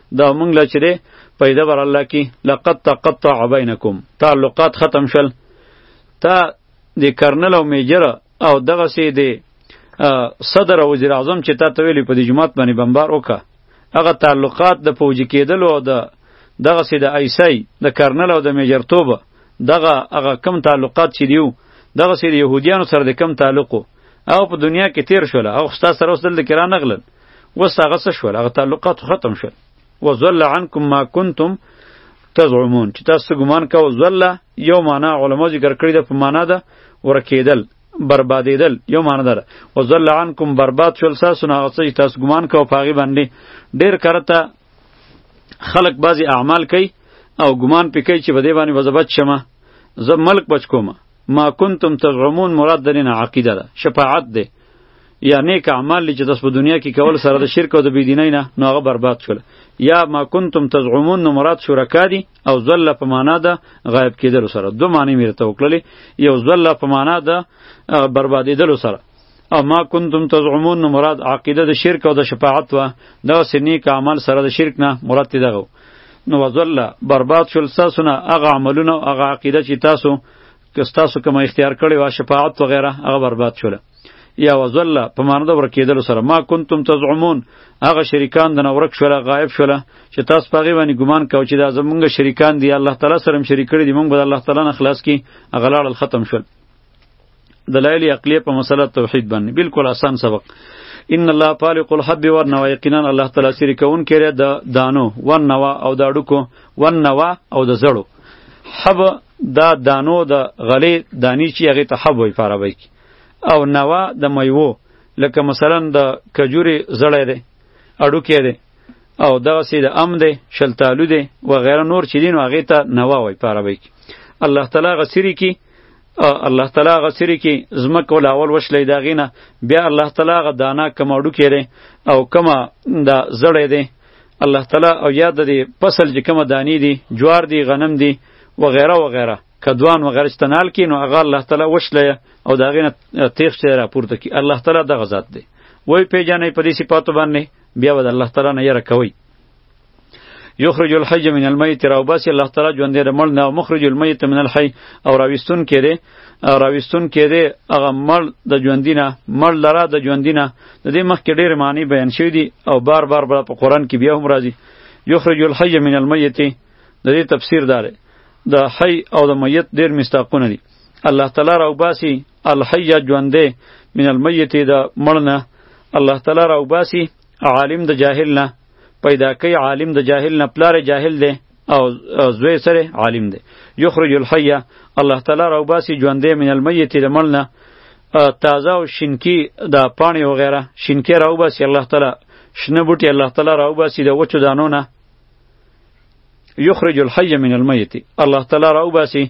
دا مونږ لا چې دی پیدا بر الله کی لقد تقطع بینکم تعلقات ختم شل تا د کرنل او میجر او دغه سي دی صدر او وزیر اعظم چې تا ته ویلی په دې جماعت باندې بمبار وکا هغه تعلقات د فوجي کېدل او د دغه سي د ایسای د کرنل او د میجر توب دغه هغه کم تعلقات چې دیو دغه سي د يهوديانو سره د کم تعلقو او په دنیا کې تیر شول او خستا سره اوس دلته کرا نغلل وس هغه څه شول هغه تعلقات ختم شول وزل عنکم ما کنتم تزعمون چې تاسو ګمان کاوه زل یو معنا علما ذکر کړی ده په معنا ده ورکیدل بربادیدل یو معنا ده وزل عنکم برباد شول تاسو نه هغه څه چې تاسو ګمان کاوه په هغې باندې ډېر کرته خلق بعضی اعمال کوي او ګمان پې کوي چې په دې باندې به زه بچ شمه زه ملک بچ کومه ما کنتم تزعمون مراد درینه عقیده ده شفاعت ده یا نیک اعمال چې تاسو په دنیا کې کول سره د شرک او د بيدینۍ نه نو هغه برباد شول یا ما کنتم تزعمون نو مراد شرکا دي او ذل په معنا ده غایب کېدل سره دو معنی میرته وکړلې یو ذل په معنا ده بربادېدل سره او ما کنتم تزعمون نو مراد عقیده د شرک او د شفاعت و دا سنیک عمل سره د شرک نه مراد تی دغه نو وزل برباد شول ساسونه هغه عملونه هغه عقیده چې تاسو که تاسو کوم اختیار کړی وا شفاعت و غیره هغه برباد شول یا وزل په معنی د ورکیدل سره ما کنتم تزعمون هغه شریکان د نورک شول غایب شول چې تاسو پاغي باندې ګمان کوئ چې دا زمونږ شریکان دی الله تعالی سره هم شریک کړی دی مونږ به الله تعالی نه خلاص کی هغه لاړل ختم شول دلایل عقلیه په مسله توحید باندې بالکل آسان سبق ان الله فالق الحب والنوى یقینا الله تعالی سری کون کړي د دانو والنوى او د اډکو والنوى او د زړو حب دا دانو د غلې دانی چې هغه ته حب وي فارابي او نوا د میوو لکه مثلا د کجوري زړی دی اډوکی دی او دغه سي د ام دی شلتالو دی و غیره نور چې دین هغه ته نوا وي فارابي الله تعالی غسری کی الله تعالی هغه سری کې زمکه ول اول وشلې دا غینه بیا الله تعالی هغه دانا کماډو کړي او کما دا زړې دی الله تعالی او یاد دی فصل چې کما دانی دی جوار دی غنم دی و غیره و غیره کدوان و غیره استنال کې نو هغه الله تعالی وشلې او دا غینه تیغ چې راپورته کی الله تعالی دغه ذات دی وای پیجنې په دې صفاتو باندې بیا ود الله تعالی نه یره کوي یخرج الحی من المیت راو بس الله تعالی ژوند دې مړ نه مخرج المیت من الحی او راویستون کړي راویستون کړي هغه مړ د ژوندینه مړ لره د ژوندینه د دې مخ کې ډېر معنی بیان شوی دي او بار بار بر په قران کې بیا هم راځي یخرج الحی من المیت د دې تفسیر دار د حی او د میت ډېر مستاقونه دي الله تعالی راو باسي الحی ژوند من المیت د مړ نه الله تعالی راو باسي عالم د جاهل نه پیدا کوي عالم د جاهل نه پلار جاهل دی او زوی سره عالم دی یخرج الحیه الله تعالی راوباسي ژوندې من المیت د مړ نه تازه او شینکی د پانی و غیره شینکی راوباسي الله تعالی شنه بوټي الله تعالی راوباسي د وچو دانو نه یخرج الحی من المیت الله تعالی راوباسي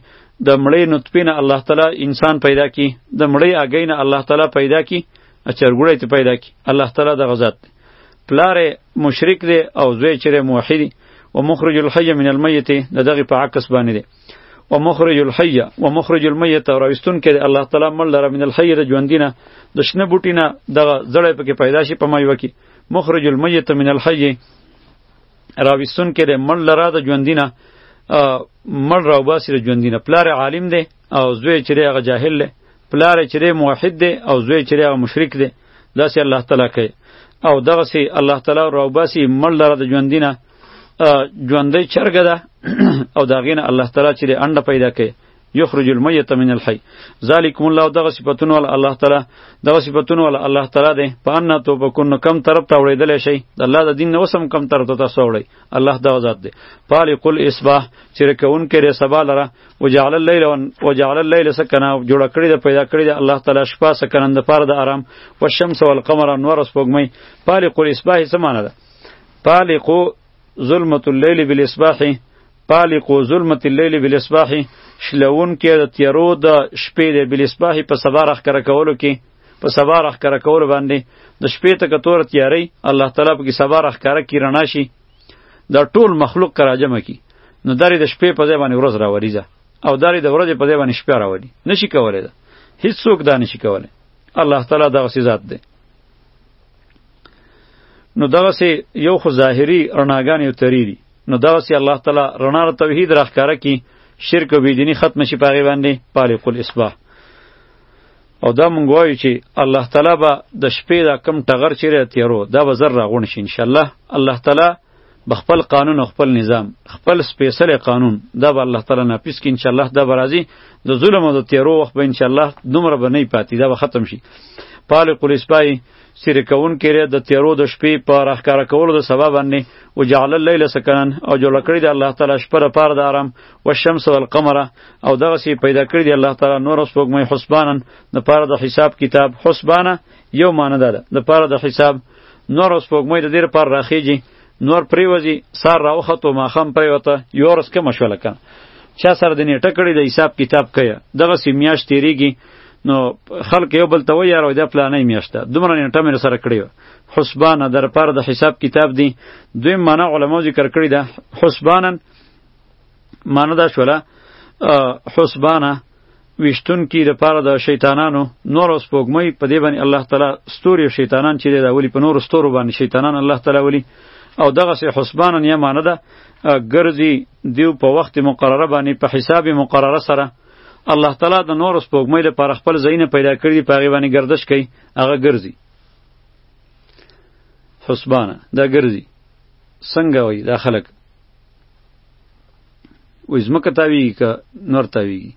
د مړې نطفه نه الله تعالی انسان پیدا کی د مړې اگې نه الله تعالی پیدا کی اچرګوړی ته پیدا کی الله تعالی د غزاد پلار مشرک دی او زوی چیرې موحد او مخرج الحی من المیت د دغه په عکس باندې دی او مخرج الحی او مخرج المیت او راوستون کې الله تعالی مل لره من الحی د ژوندینه د شنه بوټی نه دغه زړی پکې پیدا شي په مایو کې مخرج المیت من الحی راوستون کې مل لره د ژوندینه مل راوباسي د ژوندینه پلار عالم دی او زوی چې دی هغه جاهل دی پلار یې چې دی موحد دی او زوی یې چې دی هغه مشرک دی داسې الله تعالی کوي او دغسې الله تعالی راوباسي مړ لره د ژوندي نه ژوندی چرګه ده او د هغې نه الله تعالی چې دی انډه پیدا کوي یخرج المیت من الحی ذالکم الله دغه صفاتونه ول الله تعالی دغه صفاتونه ول الله تعالی دی په ان تو په کو کم طرف ته وړیدل شي د الله د دین نو سم کم طرف ته تاسو وړي الله دا ذات دی فالق الاصباح چې رکون کې سبا لره وجعل الليل وجعل الليل سکنا جوړ کړی د پیدا کړی د الله تعالی شپه سکنن د پاره د آرام او شمس او القمر انور سپوږمۍ پالق الاصباح سمانه ده پالق ظلمت الليل بالاصباح پالق ظلمت الليل بالاصباح شلون کې د تیرو د شپې د بالاصباح په سبا راخ کر کولو کې په سبا راخ کر کولو باندې د شپې ته کتور تیاری الله تعالی په کې سبا راخ کر کې رڼا شي دا ټول مخلوق کرا جمع کی نو دری د شپې په ځای باندې ورځ راولي ځه او دری د ورځې په ځای باندې شپه راولي نشي کولای دا هیڅ څوک دا نشي کولای الله تعالی دا غسی ذات دی نو دا غسی یو خو ظاهری رڼاګان یو تریری نو دا غسی الله تعالی رڼا ر توحید راخکاره کی شرک او بی دینی ختم شي پاغي باندې پالق الاسباح او دا مونږ وایو چې الله تعالی به د شپې دا کم ټغر چیرې تیرو دا به زر راغون شي ان شاء الله الله تعالی به خپل قانون او خپل نظام خپل سپیشل قانون دا به الله تعالی ناپیس کړي ان شاء الله دا به راځي د ظلم او د تیرو وخت به ان شاء الله دومره به نه پاتې دا به ختم شي پالې قلیسپای څیرې کوونکی دی د تیرو د شپې په راښکاره کولو د سبا باندې وجعل اللیل سکنا او جوړه کړې دی الله تعالی شپه لپاره د آرام والشمس والقمر او دغسې پیدا کړې دی الله تعالی نور او سپوږمۍ حسبانا دپاره د حساب کتاب حسبانه یو معنی ده دپاره د حساب نور او سپوږمۍ د دې لپاره راخیږي نور پریوځي سار راوخته ماخام پریوته یو ورځ کم شو لکه چا سره د نیټه کړی د حساب کتاب کیا دغه سیمیاش تیریږي نو خلک یو بل ته وایي یاره دا پلانې میاشت ده دومره نیټه مې سره کړې وه حسبانه در پر د حساب کتاب دی دوی معنا علما ذکر کړی ده حسبانا معنی دا شوله حسبانه وشتون کی د پاره د شیطانانو نور اوس پوګمای په دې باندې الله تعالی ستوري او شیطانان چې دا ولی په نور ستورو باندې شیطانان الله تعالی ولی او دغه سه حسبانن یا معنی ده ګرځي دیو په وخت مقرره باندې په حساب مقرره سره الله تعالی د نور سپوږمۍ لپاره خپل زینه پیدا کړی په هغه باندې گردش کوي هغه ګرځي حسبانه دا ګرځي څنګه وای دا خلک وای زمکه تاویږي که نور تاویږي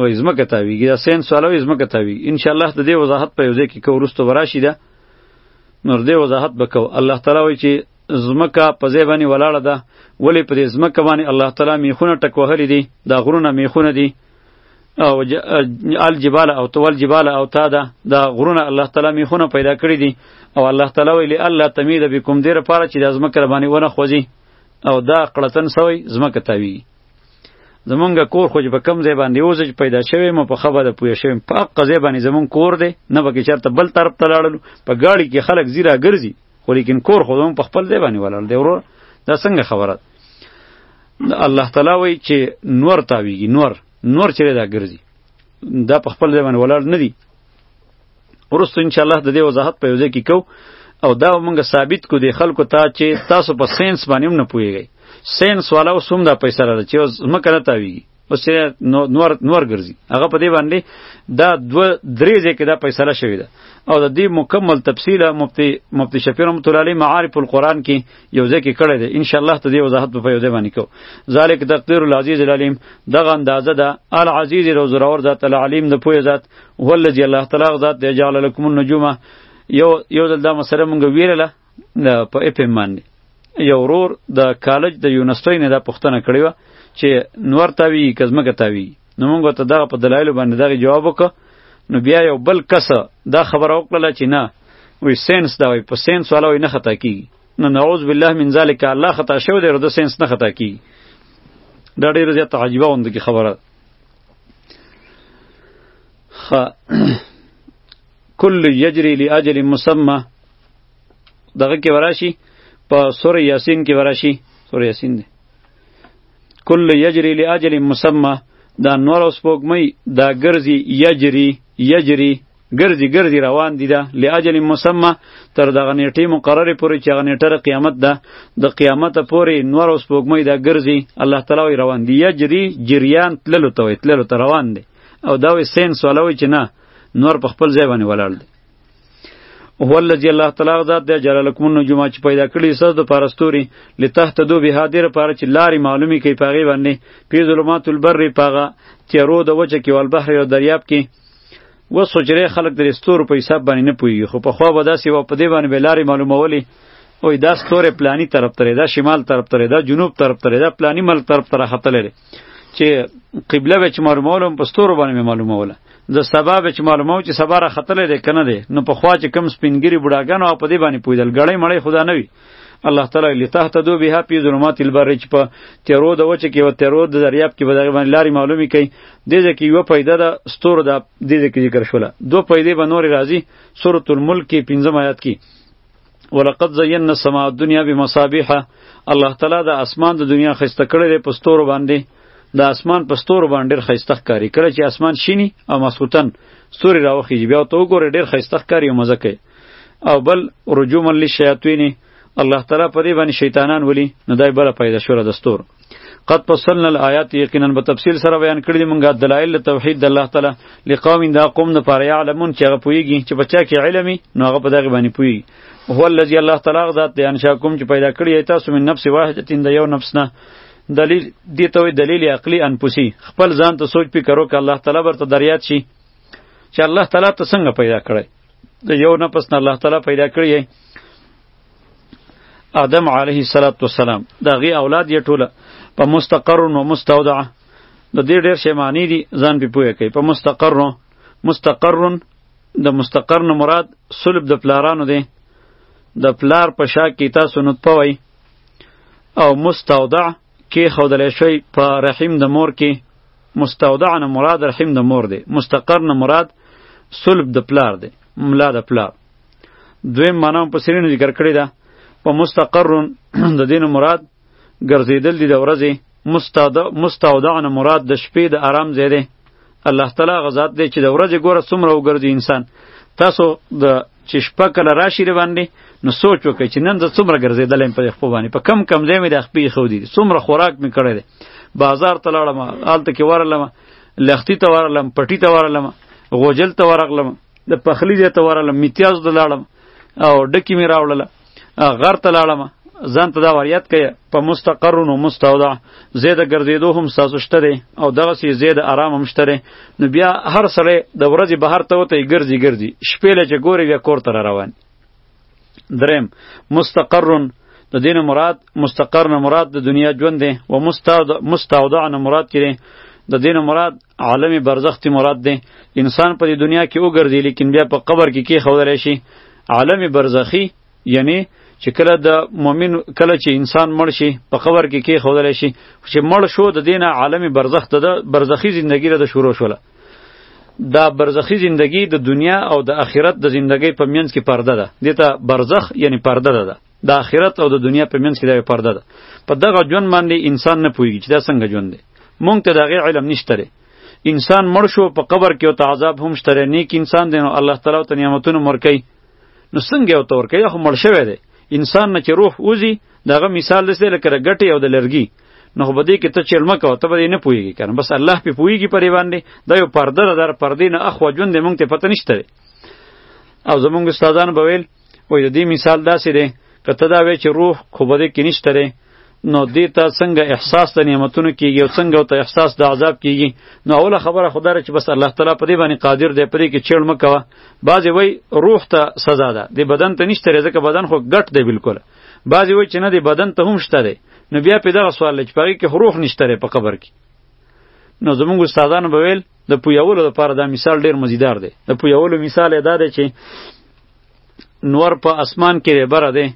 وای زمکه تاویږي دا سین سوال وای زمکه تاویږي ان شاء الله د دې وضاحت په یو ځای کې کو ورستو وراشي ده نور دې وضاحت وکاو الله تعالی وای چې زمکه په ځای باندې ولاړه ده ولې په دې زمکه باندې الله تعالی میخونه ټکوهلې دي دا غرونه میخونه دي او الجبال او تول جبال او تا دا د غرونه الله تعالی میخونه پیدا کړی دي او الله تعالی ویلی الله تمید بكم دیر پاره چې د ازمکه باندې ونه خوځي او دا قړتن سوی زمکه تاوی زمونږ کور خو په کم ځای باندې اوس چې پیدا شوی مو په خبره ده پوه شوم په حق ځای باندې زمونږ کور دی نه به کې چرته بل طرف ته لاړلو په ګاډي کې خلک زیرا ګرځي خو لیکن کور خو زمونږ په خپل ځای باندې ولاړ دی ورور دا څنګه خبره الله تعالی وایي چې نور تاویږي نور نور چیرې دا ګرځي دا په خپل ځای باندې ولاړ نه دي وروسته ان شاء الله د دې وضاحت په یو ځای کې کو او دا موږ ثابت کو د خلکو ته چې تاسو په ساينس باندې هم نه پوهیږئ ساينس والا اوس هم دا پیسې لري چې اوس مکه نه تاویږي اوس چې نور نور ګرځي هغه په دې باندې دا دو درې ځکه دا فیصله شوې ده او د دې مکمل تفصیل مفتی مفتی شفیع رحمت الله علیه معارف القرآن کې یو ځای کې کړی دی ان شاء الله ته دې وضاحت په یو ځای باندې کو ذالک تقدیر العزیز العلیم دغه اندازه ده العزیز رو زراور ذات العلیم د پوی ذات هو الذی الله تعالی ذات دی جعل لكم النجوم یو یو دل دا مسله مونږ ویرله په اپ باندې یو ورور د کالج د یونیورسيټي نه دا پښتنه کړی و چې نور تاوی کزمګه تاوی نو موږ ته دغه په دلایلو باندې دغه جواب وکړه نو بیا یو بل کس دا خبره وکړه چې نه وی سینس دا وی په سینس والا وی نه خطا کی نو نعوذ بالله من ذلک الله خطا شو دی رد سینس نه خطا کی دا ډیره زیاته عجیبه وند کی خبره خ کل یجری لاجل مسمى دغه کې وراشي په سوره یاسین کې وراشي سوره یاسین دی کل یجری لاجل مسمى دا نور او سپوږمۍ دا ګرځي یجری یجری ګرځي ګرځي روان دي دا لاجل مسمى تر دغه نیټه مقرره پورې چې هغه نیټه قیامت ده د قیامت پورې نور او سپوږمۍ دا ګرځي الله تعالی وی روان دي یجری جریان تللو ته وی تللو ته روان دي او دا وی سین سوالوي چې نه نور په خپل ځای باندې ولاړ دي هو الذي الله تعالی ذات دی جلال لكم النجوم چې پیدا کړی سز د پرستوري لتحت دو به حاضر پر چې لاري معلومي کوي پاغي باندې په ظلمات البر پاغه تیرو د وچه کې ول بحر او دریاب کې و سجره خلق د استور په حساب باندې نه پوي خو په خو به داسې و په دې باندې به لاري معلومولي او دا ستوره پلانی طرف ترې دا شمال طرف ترې دا جنوب طرف ترې دا پلانی ملک طرف ترې خطلې چې قبله به چې معلوموله په ستورو باندې مې معلوموله د سبا به چې معلومو چې سبا را ختلې ده کنه ده نو په خوا چې کم سپینګری بډاګان او په دې باندې پویدل غړې مړې خدا نه وي الله تعالی لتهتدو بها فی ظلمات البر چې په تیرو د وچه کې و تیرو د دریاب کې به دغه باندې لارې معلومې کوي دې ځکه یو پیدا ده ستور ده دې ځکه ذکر شوله دو پیدې به نور راځي سورۃ الملک کې پنځم آیات کې ولقد زینا السماء الدنیا بمصابیح الله تعالی د اسمان د دنیا خسته کړی دی په ستورو باندې د اسمان په ستورو باندې ډېر خسته ښکاري کله چې اسمان شینی او مسخوتن ستوري راوخیږي بیا ته وګوره ډېر خسته ښکاري او مزه کوي او بل رجوما للشیاطین الله تعالی په دې باندې شیطانان ولی نو دای بل پیدا شو د ستورو قد فصلنا الآیات یقینا په تفصیل سره بیان کړی دی مونږه دلایل توحید د الله تعالی لقوم دا قوم نه پاره علمون چې هغه پویږي چې بچا کې علمي نو هغه په دغه باندې پوی هو الذی الله تعالی ذات دی انشاکم چې پیدا کړی تاسو من نفس واحده تین د یو نفس نه دلیل دی ته دلیل عقلی انفسی خپل ځان ته سوچ فکر وکړه الله تعالی برته دریات شي چې الله تعالی ته څنګه پیدا کړی د یو نفس نه الله تعالی پیدا کړی آدم علیه الصلاۃ والسلام دا غي اولاد یې ټوله په مستقر و مستودع د دې ډېر شی معنی دي ځان په پوهه کوي په مستقر مستقر د مستقر نه مراد صلب د پلارانو دی د پلار په شا کې تاسو نطفه وای او مستودع کې خودلې شوی په رحم د مور کې مستودع نه مراد رحم د مور دی مستقر نه مراد صلب د پلار دی ملا د پلار دویم معنا په سرینو ذکر کړی ده په مستقرون د دین مراد ګرځیدل دي د ورځې مستودع نه مراد د شپې د آرام ځای دی الله تعالی غزاد دی چې د ورځې ګوره څومره وګرځي انسان تاسو د چې شپه کله راشي ر باندې نو سوچ وکړئ چې نن زه څومره ګرځېدلی یم په دې خپو باندې په کم کم ځای مې د خپې ښودي دي څومره خوراک مې کړی دی بازار ته لاړم هلته کې ورغلم لښتي ته ورغلم پټي ته ورغلم غوجل ته ورغلم د پخلی دې ته ورالم میتیاز د لاړم او ډکی می راوړله غر ته لاړم ځان ته دا وریات کړي په مستقرونو مستودع زیاده ګرځېدو هم ساسو شته دی او دغه سی زیاده آرام هم شته دی نو بیا هر سړی د ورځې بهر ته وته ګرځي ګرځي شپې له چې ګوري بیا کور ته روان دریم مستقرون د دین مراد مستقر نه مراد د دنیا ژوند دی و مستودع نه مراد کړي د دین مراد عالم برزخ تی مراد ده انسان په دنیا کې وګرځي لیکن بیا په قبر کې کې خودل شي عالم برزخی یعنی چې کله د مؤمن کله چې انسان مړ شي په قبر کې کې خودل شي چې مړ شو د دینه عالم برزخ ته د برزخی زندگی را د شروع شوله دا برزخی زندگی د دنیا او د آخرت د زندگی په منځ کې پرده ده دته برزخ یعنی پرده ده د آخرت او د دنیا په منځ کې دا پرده ده په دغه ژوند باندې انسان نه پوهیږي چې دا څنګه ژوند دی مونږ ته دغه علم نشته دی انسان مړ شو په قبر کې او ته عذاب هم شته دی نیک انسان دی نو الله تعالی ته نعمتونه ورکوي نو څنګه او ته ورکوي خو مړ شوی دی انسان نه چې روح وځي دغه مثال دسته لکه د ګټې او د لرګي نو خو به دې کې ته چیل مه کوه ته به دې نه پوهېږي که نه بس الله پې پوهېږي پرې باندې دا یو پرده ده در پردې نه اخوا ژوند دی مونږ ته پته نشته او زمونږ استادان به ویل وای د دې مثال داسې دی که ته دا وای چې روح خو بده کې نشته دی نو دې ته څنګه احساس د نعمتونو کیږي او څنګه ته احساس د عذاب کیږي نو اوله خبره خدای را چې بس الله تعالی په دې باندې قادر دی په دې کې چیړ مکوه بعضې وای روح ته سزا ده د بدن ته نشته ځکه بدن خو ګټ دی بالکل بعضې وای چې نه د بدن ته هم شته دی نو بیا په دغه سوال لږ پغې کې روح نشته په قبر کې نو زمونږ استادانو به ویل د پویولو لپاره دا مثال ډیر مزیدار دی د پویولو مثال یې دا دی چې نور په اسمان کې دی بره دی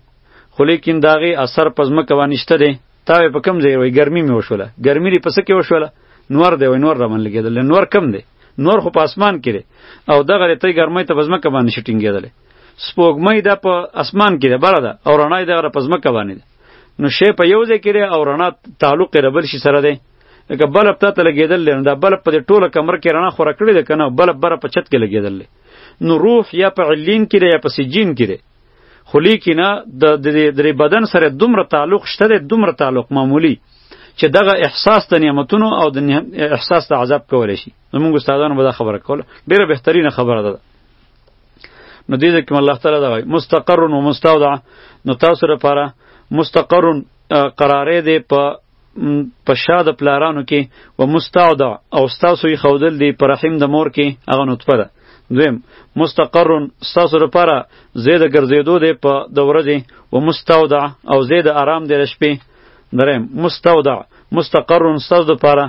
خو لیکن د هغې اثر په ځمکه باندې شته دی تا په کم ځای وایي ګرمي مې وشوله ګرمي دې په څه کې وشوله نور دی وایي نور راباندې لګېدل نور کم دی نور خو په اسمان کې دی او دغه دی ته ګرمۍ ته په ځمکه باندې شي ټینګېدلی سپوږمۍ دا په اسمان کې ده بره ده او رڼا یې دغه په ځمکه باندې ده نو شی په یو ځای کې دی او رڼا تعلق یې بل شي سره دی لکه بلب تا ته لګېدل دی نو دا بلب په دې ټوله کمر کې رڼا خوره کړې ده که نه بلب بره په چت کې لګېدل دی نو روح یا په علین کې دی یا په سجین کې دی خو لیکي نه د درې بدن سره دومره تعلق شته دی دومره تعلق معمولی چې دغه احساس د نعمتونو او د احساس د عذاب کولی شي زمونږ استادانو به دا خبره کوله ډېره بهترینه خبره ده نو دې ځکه الله تعالی دا وایي مستقر و مستودع نو تاسو لپاره مستقر قرارې دی په په شا د پلارانو کې و مستعد او ستاسو یې خودل دی په رحم د مور کې هغه نطفه ده دویم مستقر ستاسو لپاره زید ګرځېدو دی په د ورځې و مستودع او زید آرام دی د شپې دریم مستودع مستقر ستاسو لپاره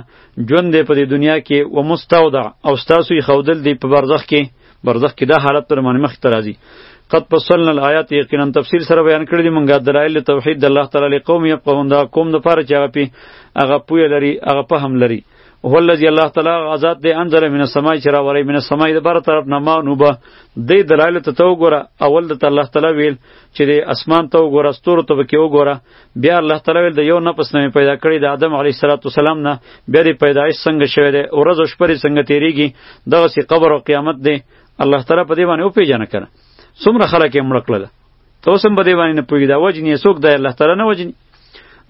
ژوند دی په دې دنیا کې و مستودع او ستاسو یې خودل دی په برزخ کې برزخ کې دا حالت پر معنی مخ ته راځي قد فصلنا الآیات یقینا تفصیل سره بیان کړی دی مونږه دلایل توحید د الله تعالی قوم یفقهون دا قوم د پاره چې هغه پی هغه پوی لري هغه په هم لري هو الذی الله تعالی آزاد دی انزل من السماء چرا وری من السماء د بر طرف نه ما نوبه د دلایل ته تو ګوره اول د الله تعالی ویل چې د اسمان ته وګوره ستورو ته کې وګوره بیا الله تعالی ول د یو نفس نه پیدا کړی د آدم علی صلوات و سلام نه بیا د پیدایش څنګه شوی دی ورځ او شپه څنګه تیریږي دغه سی قبر او قیامت دی الله تعالی په دې باندې او پیژنه کړه څومره خلک یې مړ کړل ته اوس هم په دې باندې نه پوهېږي دا وجني یې څوک دی الله تعالی نه وجني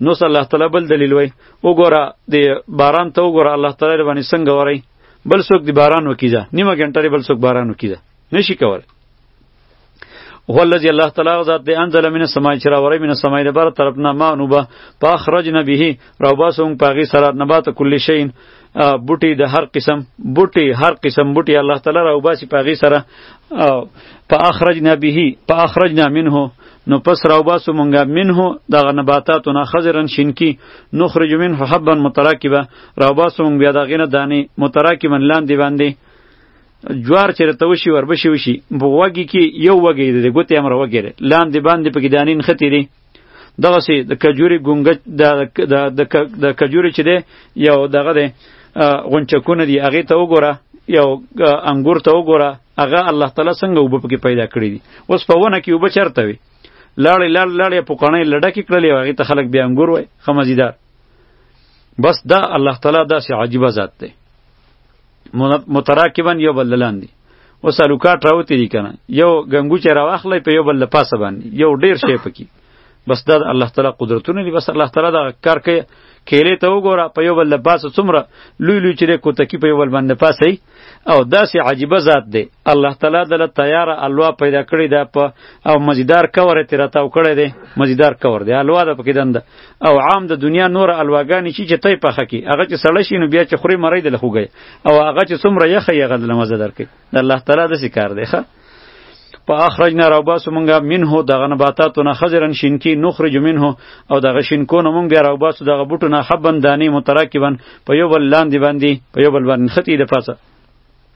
نو صلی الله تعالی بل دلیل وای وګوره د باران ته وګوره الله تعالی باندې څنګه وری بل څوک دی باران وکیده نیمه ګنټه بل څوک باران وکیده نشي کول هو الذي الله تعالی ذات دی انزل من السماء چرا وری من السماء لبر طرف نه ما نو به فاخرجنا به روباسون پاغي سرات نبات کل شین بوټي د هر قسم بوټي هر قسم بوټي الله تعالی را وباسي پاغي سره فاخرجنا به فاخرجنا منه نو پس راوباسو مونږه منه دغه نباتاتو نه خزرن شینکی نخرج منه حبا متراکبه راوباسو مونږ بیا دغه نه دانی متراکبا لاندې باندې جوار چې رته وشي وربشي وشي په وګي کې یو وګي د ګوتې امر وګي لاندې باندې پکې دانین ختی دی دغه سي د کجوري ګونګ د د کجوري چې دی یو دغه دی غونچکونه دی هغه ته وګوره یو انګور ته وګوره هغه الله تعالی څنګه وب پکې پیدا کړی دی اوس په ونه کې وب چرته وي لاړې لاړ لاړې په قانې لډکې کړلې هغه ته خلک بیا انګور وای خمزیدار بس دا الله تعالی داسې عجیبه ذات دی متراکبا یو بل لاندې اوس الوکاټ راوتی دي کنه یو غنګو چې راواخلې په یو بل لپاسه باندې یو ډیر شی پکې بس دا الله تعالی قدرتونه دي بس الله تعالی دا کار کوي کېلې ته وګوره په یو بل لپاسه څومره لوی لوی چې کو تکي په یو بل باندې پاسې او داسې عجیبه ذات دی الله تعالی دله تیار الوا پیدا کړی دا په او مزیدار کور تیرا تاو کړی دی مزیدار کور دی الوا د پکې دنده او عام د دنیا نور الواګانی چی چې ته پخه کی هغه چې سړی شي نو بیا چې خوري مړی د لخوګي او هغه چې څومره یخه یې غد لمزه درکې د الله تعالی د سکار دی ښه په اخرجنا راوباسو مونږه منه دغه نباتاتو نه خزرن شینکی نخرج منه او دغه شینکو نه مونږ بیا راوباسو دغه بوټو نه حبن دانی متراکبن په یو بل لاندې باندې په یو بل باندې ختی د پاسه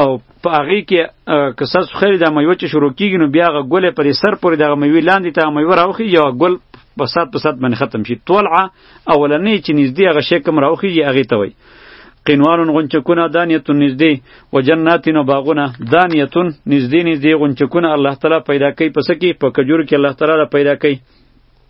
او په هغه کې که ساس خیر د میوه چې شروع کیږي نو بیا غ ګل پر سر پورې د میوه لاندې ته میوه راوخی یو ګل په سات په سات باندې ختم شي طلعه اولنې چې نږدې هغه شی کوم راوخی یې هغه ته وای قنوارون غنچکونه دانیتون نږدې و جناتین و باغونه دانیتون نږدې نږدې غنچکونه الله تعالی پیدا کوي پس کې په کجور کې الله تعالی پیدا کوي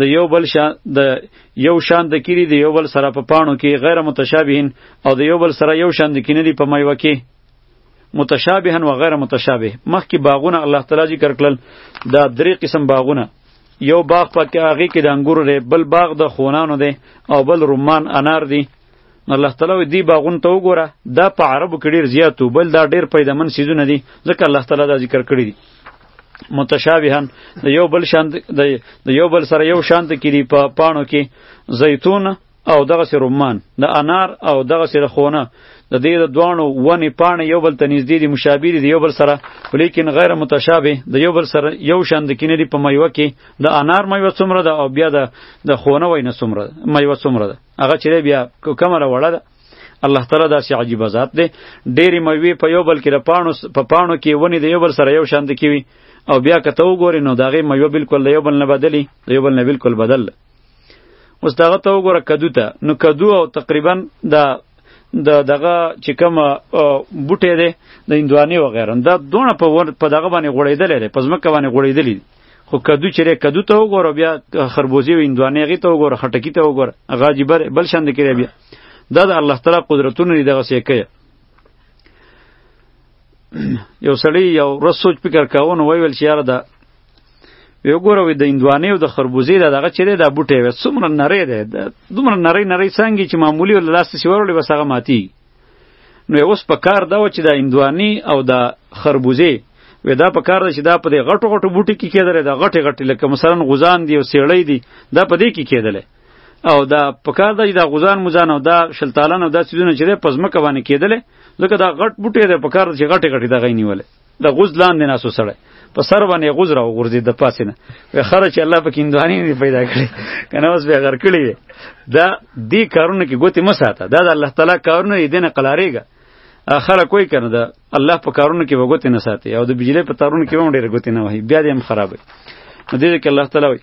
د یو بل شان د یو شان د کیری د یو بل سره په پانو کې غیر متشابهین او د یو بل سره یو شان د کینې دی په میوه کې متشابهن و غیر متشابه مخکې باغونه الله تعالی ذکر کړل دا درې قسم باغونه یو باغ پکې هغه کې د انګورو دی بل باغ د خونانو دی او بل رمان انار دی نو الله تعالی وی دی باغون ته وګوره دا په عربو کې ډیر زیاتو بل دا ډیر پیدامن سیزونه دي ځکه الله تعالی دا ذکر کړی دي متشابهن د یو بل شان د یو بل سره یو شان کې دي په پانو کې زیتون او دغه سره رمان د انار او دغه سره خونه د دې د دوانو ونی پانه یو بل ته نږدې دي مشابه دي یو بل سره ولیکن غیر متشابه د یو بل سره یو شان د کینې په میوه کې د انار میوه څومره ده او بیا د خونه وینه څومره میوه څومره ده هغه چې بیا کومه را وړه ده الله تعالی داسې عجیب ذات دی ډېری میوې په یو بل کې د پاڼو په پاڼو کې ونې د یو بل سره یو شان د کیوي او بیا که ته وګورې نو د هغې میوه بالکل د یو بل نه بدلي د یو بل نه بالکل بدل ده اوس دغه ته وګوره کدو ته نو کدو او تقریبا د د دغه چې کوم بوټی دی د هندوانې وغیره دا دونه په دغه باندې غوړېدلی دی په ځمکه باندې غوړېدلی دی خو کدو چیرې کدو ته وګوره بیا خربوزي او اندوانه غي ته وګوره خټکی ته وګوره هغه جبر بل شاند کړي بیا دا د الله تعالی قدرتونه لري دغه څه کوي یو سړی یو ورځ سوچ فکر کاوه نو ویل چې یاره دا یو ګوره وي د اندوانې او د خربوزې دا دغه چیرې دا بوټی وي څومره نری دی دومره نری نری څنګه چې معمولی ولې لاس ته سیورولې بس هغه ماتیږي نو اوس په کار دا و چې دا اندواني او دا خربوزه و دا په کار ده چې دا په دې غټو غټو بوټي کې کېدل دا غټې غټې لکه مثلا غزان دی او سیړۍ دی دا په دې کې کېدل او دا په کار ده چې دا غزان مزان او دا شلتالان او دا سیدونه چې په ځمکه باندې کېدل ځکه دا غټ بوټي ده په کار ده چې غټې غټې دغه نیولې د غوز لاندې ناسو سړی په سر باندې غوز را وغورځي د پاسې نه وی خره چې الله په کیندوانی نه پیدا کړي کنه اوس به غر کړی دا دی کارونه کې ګوتې مساته دا د الله تعالی کارونه یې دینه قلاریږي خره کوی کنه دا الله په کارونه کې وګوتې نه ساتي او د بجلی په تارونه کې هم ډېر ګوتې نه وهي بیا دې هم خرابوي نو دې کې الله تعالی وایي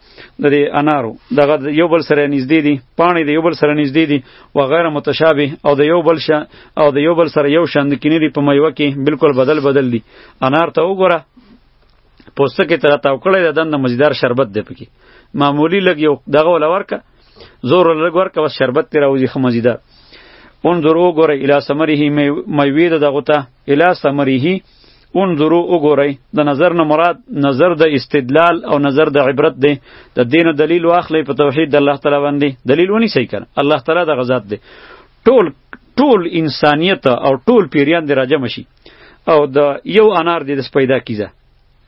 د دې انارو دغه یو بل سره نږدې دي پاڼې د یو بل سره نږدې دي و غیر متشابه او د یو بل شه او د یو بل سره یو شان کې نه دي په میوه کې بالکل بدل بدل دي انار ته وګوره پوسته کې تر تاو کړی د دند مزیدار شربت دی پکې معمولی لګ یو دغه ول ورکه زور لګ ورکه بس شربت تیر اوځي خو مزیدار انظر وګوره الی ثمره میوه دغه ته الی ثمره انظرو وګورئ د نظر نه مراد نظر د استدلال او نظر د عبرت دی د دین دلیل واخلئ په توحید د الله تعالی باندې دلیل ونی صحیح کړه الله تعالی د غزاد دی ټول ټول انسانیت او ټول پیریان دی راجم شي او د یو انار دی د پیدا کیزه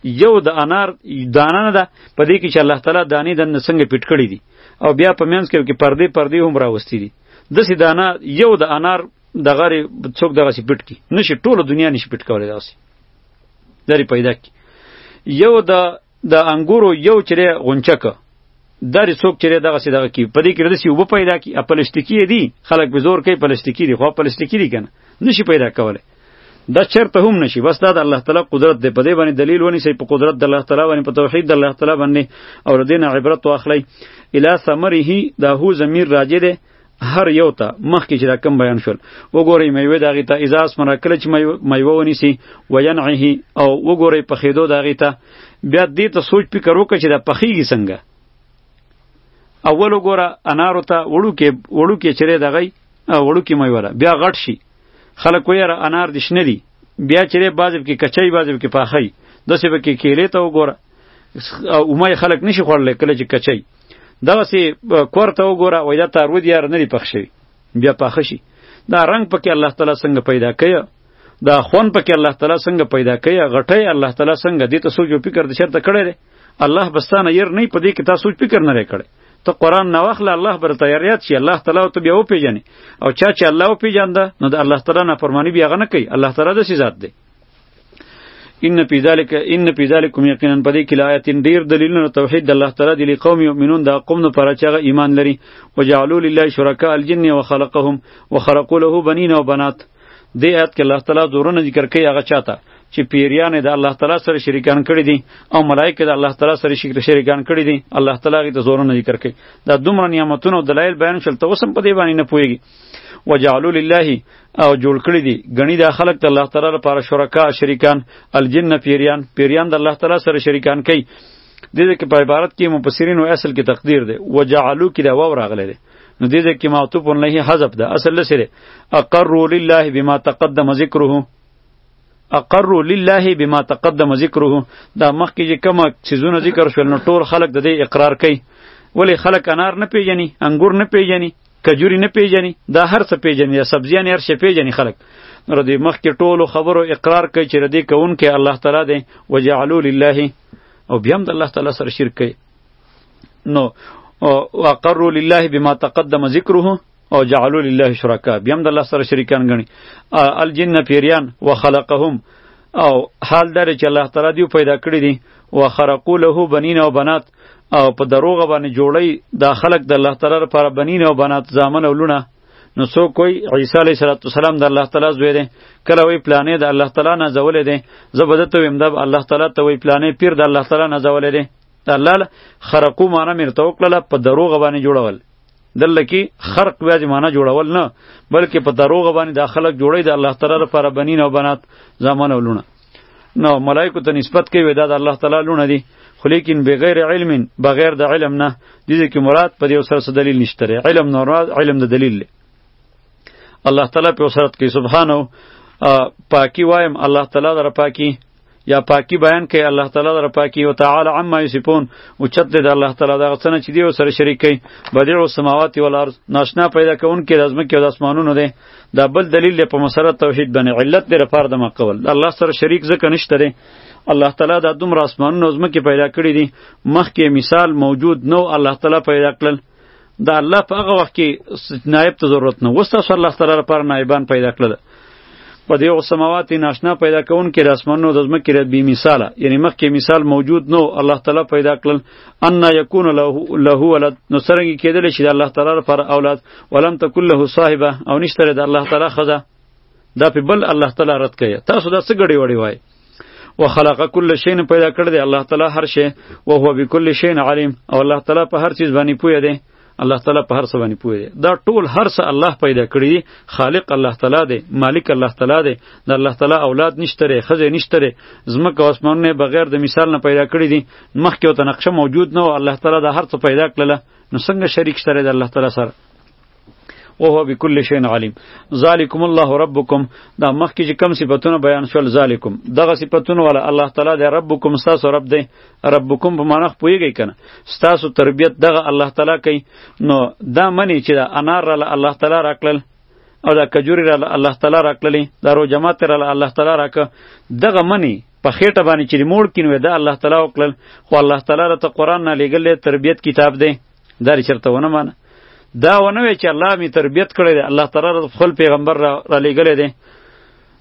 یو د انار دانه نه ده په دې کې چې الله تعالی دانې د نسنګ پیټ کړی دي او بیا په منځ کې پردې پردې هم راوستي دي دسی دانه یو د انار دغه څوک دغه سی پټ کی نشي ټوله دنیا نشي پټ کولای داسې لري پیدا کی یو د د انګورو یو چره غونچک دری څوک چره دغه سی دغه کی په دې کې رسي وب پیدا کی پلاستیکی دی خلک به زور کوي پلاستیکی دی خو پلاستیکی دی کنه نشي پیدا کولای دا چرته هم نشي بس دا د الله تعالی قدرت دی په دې باندې دلیل ونی سي په قدرت د الله تعالی باندې په توحید د الله تعالی باندې او دین عبرت واخلي الی ثمره دا هو ضمیر راجه دی هر یو ته مخکې چې دا کم بیان شول وګورئ میوه د هغې ته اذا اسمره کله چې میوه ونیسي وینعه او وګورئ پخېدو د هغې ته بیا دې ته سوچ فکر وکړه چې دا پخېږي څنګه اول وګوره انارو ته وړوکې وړوکې چرې دغی وړوکې میوه ده بیا غټ شي خلک ویره انار دې شنه دي بیا چرې بعضې پکې کچۍ بعضې پکې پاخی داسې پکې کیلې ته وګوره اومه خلک نشي خوړلی کله چې کچۍ دغه سي کورته وګوره وای دا تارو دی یار نه دی پخ شوی بیا پخ شي دا رنگ پکې الله تعالی څنګه پیدا کړي دا خون پکې الله تعالی څنګه پیدا کړي غټي الله تعالی څنګه دې ته سوچ او فکر د شرط کړي الله بستانه ير نه پدې کې تاسو سوچ فکر نه کړي ته قران نه واخله الله بر تیاریات شي الله تعالی ته بیا وپیژني او چا چې الله وپیژنده نو د الله تعالی نه فرمانی بیا غنه کوي الله تعالی د ذات دی ان فی ذلک ان فی ذلکم یقینا پدې کې آیات ډیر دلیلونه توحید د الله تعالی دی قوم یؤمنون دا قوم نه پر چاغه ایمان لري وجعلوا لله شرکاء الجن وخلقهم وخرقوا له بنین و بنات دې آیات کې الله تعالی دورونه ذکر کوي هغه چاته چې پیریان د الله تعالی سره شریکان کړی دي او ملائکه د الله تعالی سره شریک شریکان کړی دي الله تعالی غي ته زورونه ذکر کوي دا دومره نعمتونه او دلایل بیان شول ته وسم په دی باندې نه پويږي وجعلوا لله او جوړ کړی دي غنی دا خلق د الله تعالی لپاره شرکا شریکان الجن پیریان پیریان د الله تعالی سره شریکان کوي د دې کې په عبارت کې مفسرین او اصل کې تقدیر دی وجعلوا کې دا واو راغلی دی نو دې ځکه معطوف علیه حذف ده اصل لسره اقروا لله بما تقدم ذکره اقر لله بما تقدم ذکره دا مخکې چې کومه چیزونه ذکر شول نو ټول خلک د دې اقرار کوي ولی خلک انار نه پیژني انګور نه پیژني کجوري نه پیژني دا هر څه پیژني دا سبزیان هر شي پیژني خلک نو د مخ کې ټولو خبرو اقرار کوي چې ردی کوون کې الله تعالی دی وجعلوا لله او بیا هم د الله تعالی سره شرک کوي نو واقروا لله بما تقدم ذکره او جعلوا لله شرکا بیا هم د الله سره شریکان غني الجن پیریان وخلقهم او حال دار چې الله تعالی دی پیدا کړی دي وخرقوا له بنین او بنات او په دروغه باندې جوړی دا خلق د الله تعالی لپاره بنین او بنات زامن او لونه نو څوک کوي عیسی علیه السلام د الله تعالی زوی دی کله وی پلانې د الله تعالی نه زولې دی زه به دته ویم د الله تعالی ته وی پلانې پیر د الله تعالی نه زولې دی د الله خرقو معنی مرته وکړه په دروغ باندې جوړول دلته کې خرق بیا د معنی جوړول نه بلکې په دروغ باندې د خلک جوړی د الله تعالی لپاره بنین او بنات زامن او لونه نو ملائکه ته نسبت کوي دا د الله تعالی لونه دي خو لیکن بغیر علم بغیر د علم نه د دې کې مراد په دې سره څه دلیل نشته علم نه مراد علم د دلیل دی الله تعالی په سرت کې سبحانه پاکی وایم الله تعالی در پاکی یا پاکی بیان کوي الله تعالی در پاکی او تعالی عما یصفون او چت د الله تعالی دغه څنګه چې دی سره شریک کوي بدیع السماوات والارض ناشنا پیدا کون کې د ازمکه او د اسمانونو دی دا بل دلیل دی په مسرت توحید باندې علت دی لپاره د مقبول الله سره شریک ځکه نشته دی الله تعالی دا دومره اسمانونه او ځمکې پیدا کړي دي مخکې مثال موجود نو الله تعالی پیدا کړل دا الله په هغه وخت کې نایب ته ضرورت نه وسته سره الله تعالی لپاره نایبان پیدا کړل په دې سماوات ناشنا پیدا کون کې د اسمانونو د ځمکې د بی مثاله یعنی مخکې مثال موجود نو الله تعالی پیدا کړل ان یکون له له ولد نو سرنګ کېدل شي د الله تعالی لپاره اولاد ولم تکل له صاحبه او نشته د الله تعالی خزه دا په بل الله تعالی رد کوي تاسو دا څه غړي وړي وای وخلق کل شی پیدا کړ دی الله تعالی هر شی او هو بكل شی علیم او الله تعالی په هر چیز باندې پوهه دی الله تعالی په هر څه باندې پوهه دی دا ټول هر څه الله پیدا کړی دی خالق الله تعالی دی مالک الله تعالی دی د الله تعالی اولاد نشته ری خزه نشته ری زمکه اسمانونه بغیر د مثال نه پیدا کړی دی مخکې او تنقشه موجود نه او الله تعالی دا هر څه پیدا کړله نو څنګه شریک شته د الله تعالی سره وهو بكل شيء عليم ذالکم الله ربکم دا مخکې چې کم صفاتونه بیان شول ذالکم دغه صفاتونه ولا الله تعالی دی ربکم تاسو رب دی ربکم په معنا پویږی کنه ستاسو تربیت دغه الله تعالی کوي نو دا منی چې دا انار را الله تعالی راکړل او دا کجوری را الله تعالی راکړلې دا رو جماعت را الله تعالی راک دغه منی په خېټه باندې چې موړ کینوي دا الله تعالی وکړل خو الله تعالی را ته قران نه لګل تربیت کتاب دی دا چرته ونه مانه دا ونه وی چې الله می تربیت کړی دی الله تعالی خپل پیغمبر را لګل دی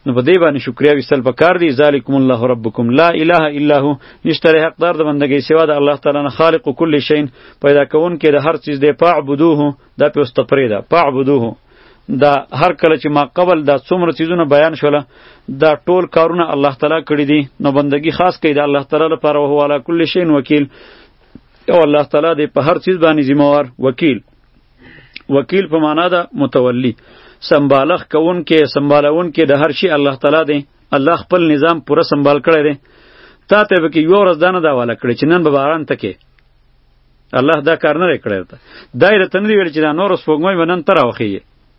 نو په دې باندې شکریا وستل پکار دی ذالکم الله ربکم لا اله الا هو نشته حقدار د بندګۍ سوا د الله تعالی نه خالق کل شی پیدا کون کې د هر چیز دی فعبدوه دا په استپری ده فعبدوه دا هر کله چې ما قبل دا څومره چیزونه بیان شول دا ټول کارونه الله تعالی کړی دي نو بندگی خاص کړي د الله تعالی لپاره او هو علی کل شی وکیل او الله تعالی دې په هر چیز باندې ذمہ وار وکیل وکیل په معنا ده متولی سمبالغ کون کې سمبالون کې د هر شي الله تعالی دی الله خپل نظام پوره سمبال کړی دی تا ته به کې یو ورځ دانه دا والا کړی چې نن به باران تکې الله دا کار نه کړی دا یې ته نه ویل چې دا نور سپوږمۍ ونن تر واخیږي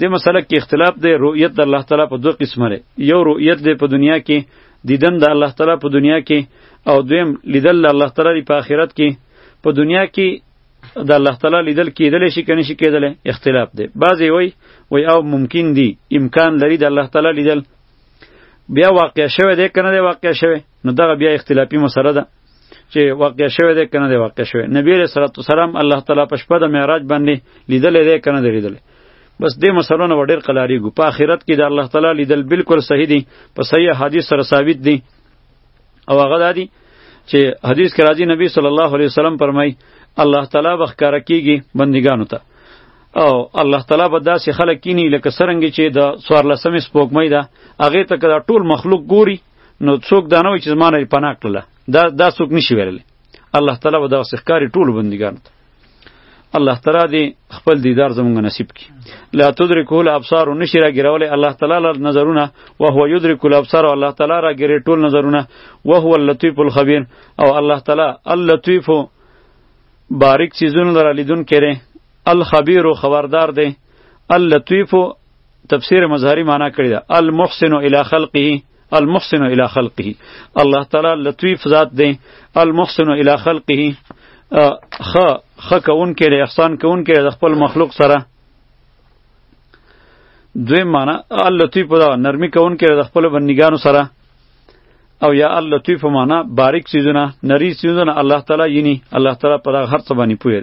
د مسله کې اختلاف دی رؤیت د الله تعالی په دوه قسمه دی یو رؤیت دی په دنیا کې دیدن د الله تعالی په دنیا کې او دویم لیدل د الله تعالی په آخرت کې په دنیا کې د الله تعالی لیدل کېدل شي کنه شي کېدل اختلاف دی بعضی وای وای او ممکن دی امکان لري د الله تعالی لیدل بیا واقع شوه دی کنه دی واقع شوه نو دغه بیا اختلافي مسله ده چې واقع شوه ده کنه ده واقع شوه نبی علیہ الصلوۃ والسلام الله تعالی په شپه د معراج باندې لیدل ده کنه ده لیدل بس دې مسلو نه وړر قلاری ګو په آخرت کې د الله تعالی لیدل بالکل صحیح دي په صحیح حدیث سره ثابت دي او هغه دادی چې حدیث کې راځي نبی صلی الله علیه وسلم فرمای الله تعالی بخکار کیږي بندګانو ته او الله تعالی به داسې خلک کینی لکه سرنګ چې د سوار لسمې سپوږمۍ ده هغه ته کدا ټول مخلوق ګوري نو څوک دا نه وایي چې زما نه یې پناه کړله دا دا څوک نشي ویلی الله تعالی به دغسې ښکاري ټولو بندګانو ته الله تعالی دې خپل دیدار زمونږ نصیب کړي لا تدرکه الابصار نشي راګیرولی الله تعالی له نظرونه و هو یدرک الابصار او الله تعالی راګیري ټول نظرونه و هو اللطیف الخبیر او الله تعالی اللطیف باریک چیزونه لره لیدونکی دی الخبیر خبردار دی اللطیف تفسیر مظهری معنا کړی دا المحسن الی خلقه المحسن الی خلقه الله تعالی لطیف ذات دی المحسن الی خلقه خ خ کون کې احسان کون کې د خپل مخلوق سره دوی معنا اللطیف دا نرمی کون کې د خپل بندګانو سره او یا اللطیف معنا باریک چیزونه نری چیزونه الله تعالی یعنی الله تعالی پر هر څه باندې پوهه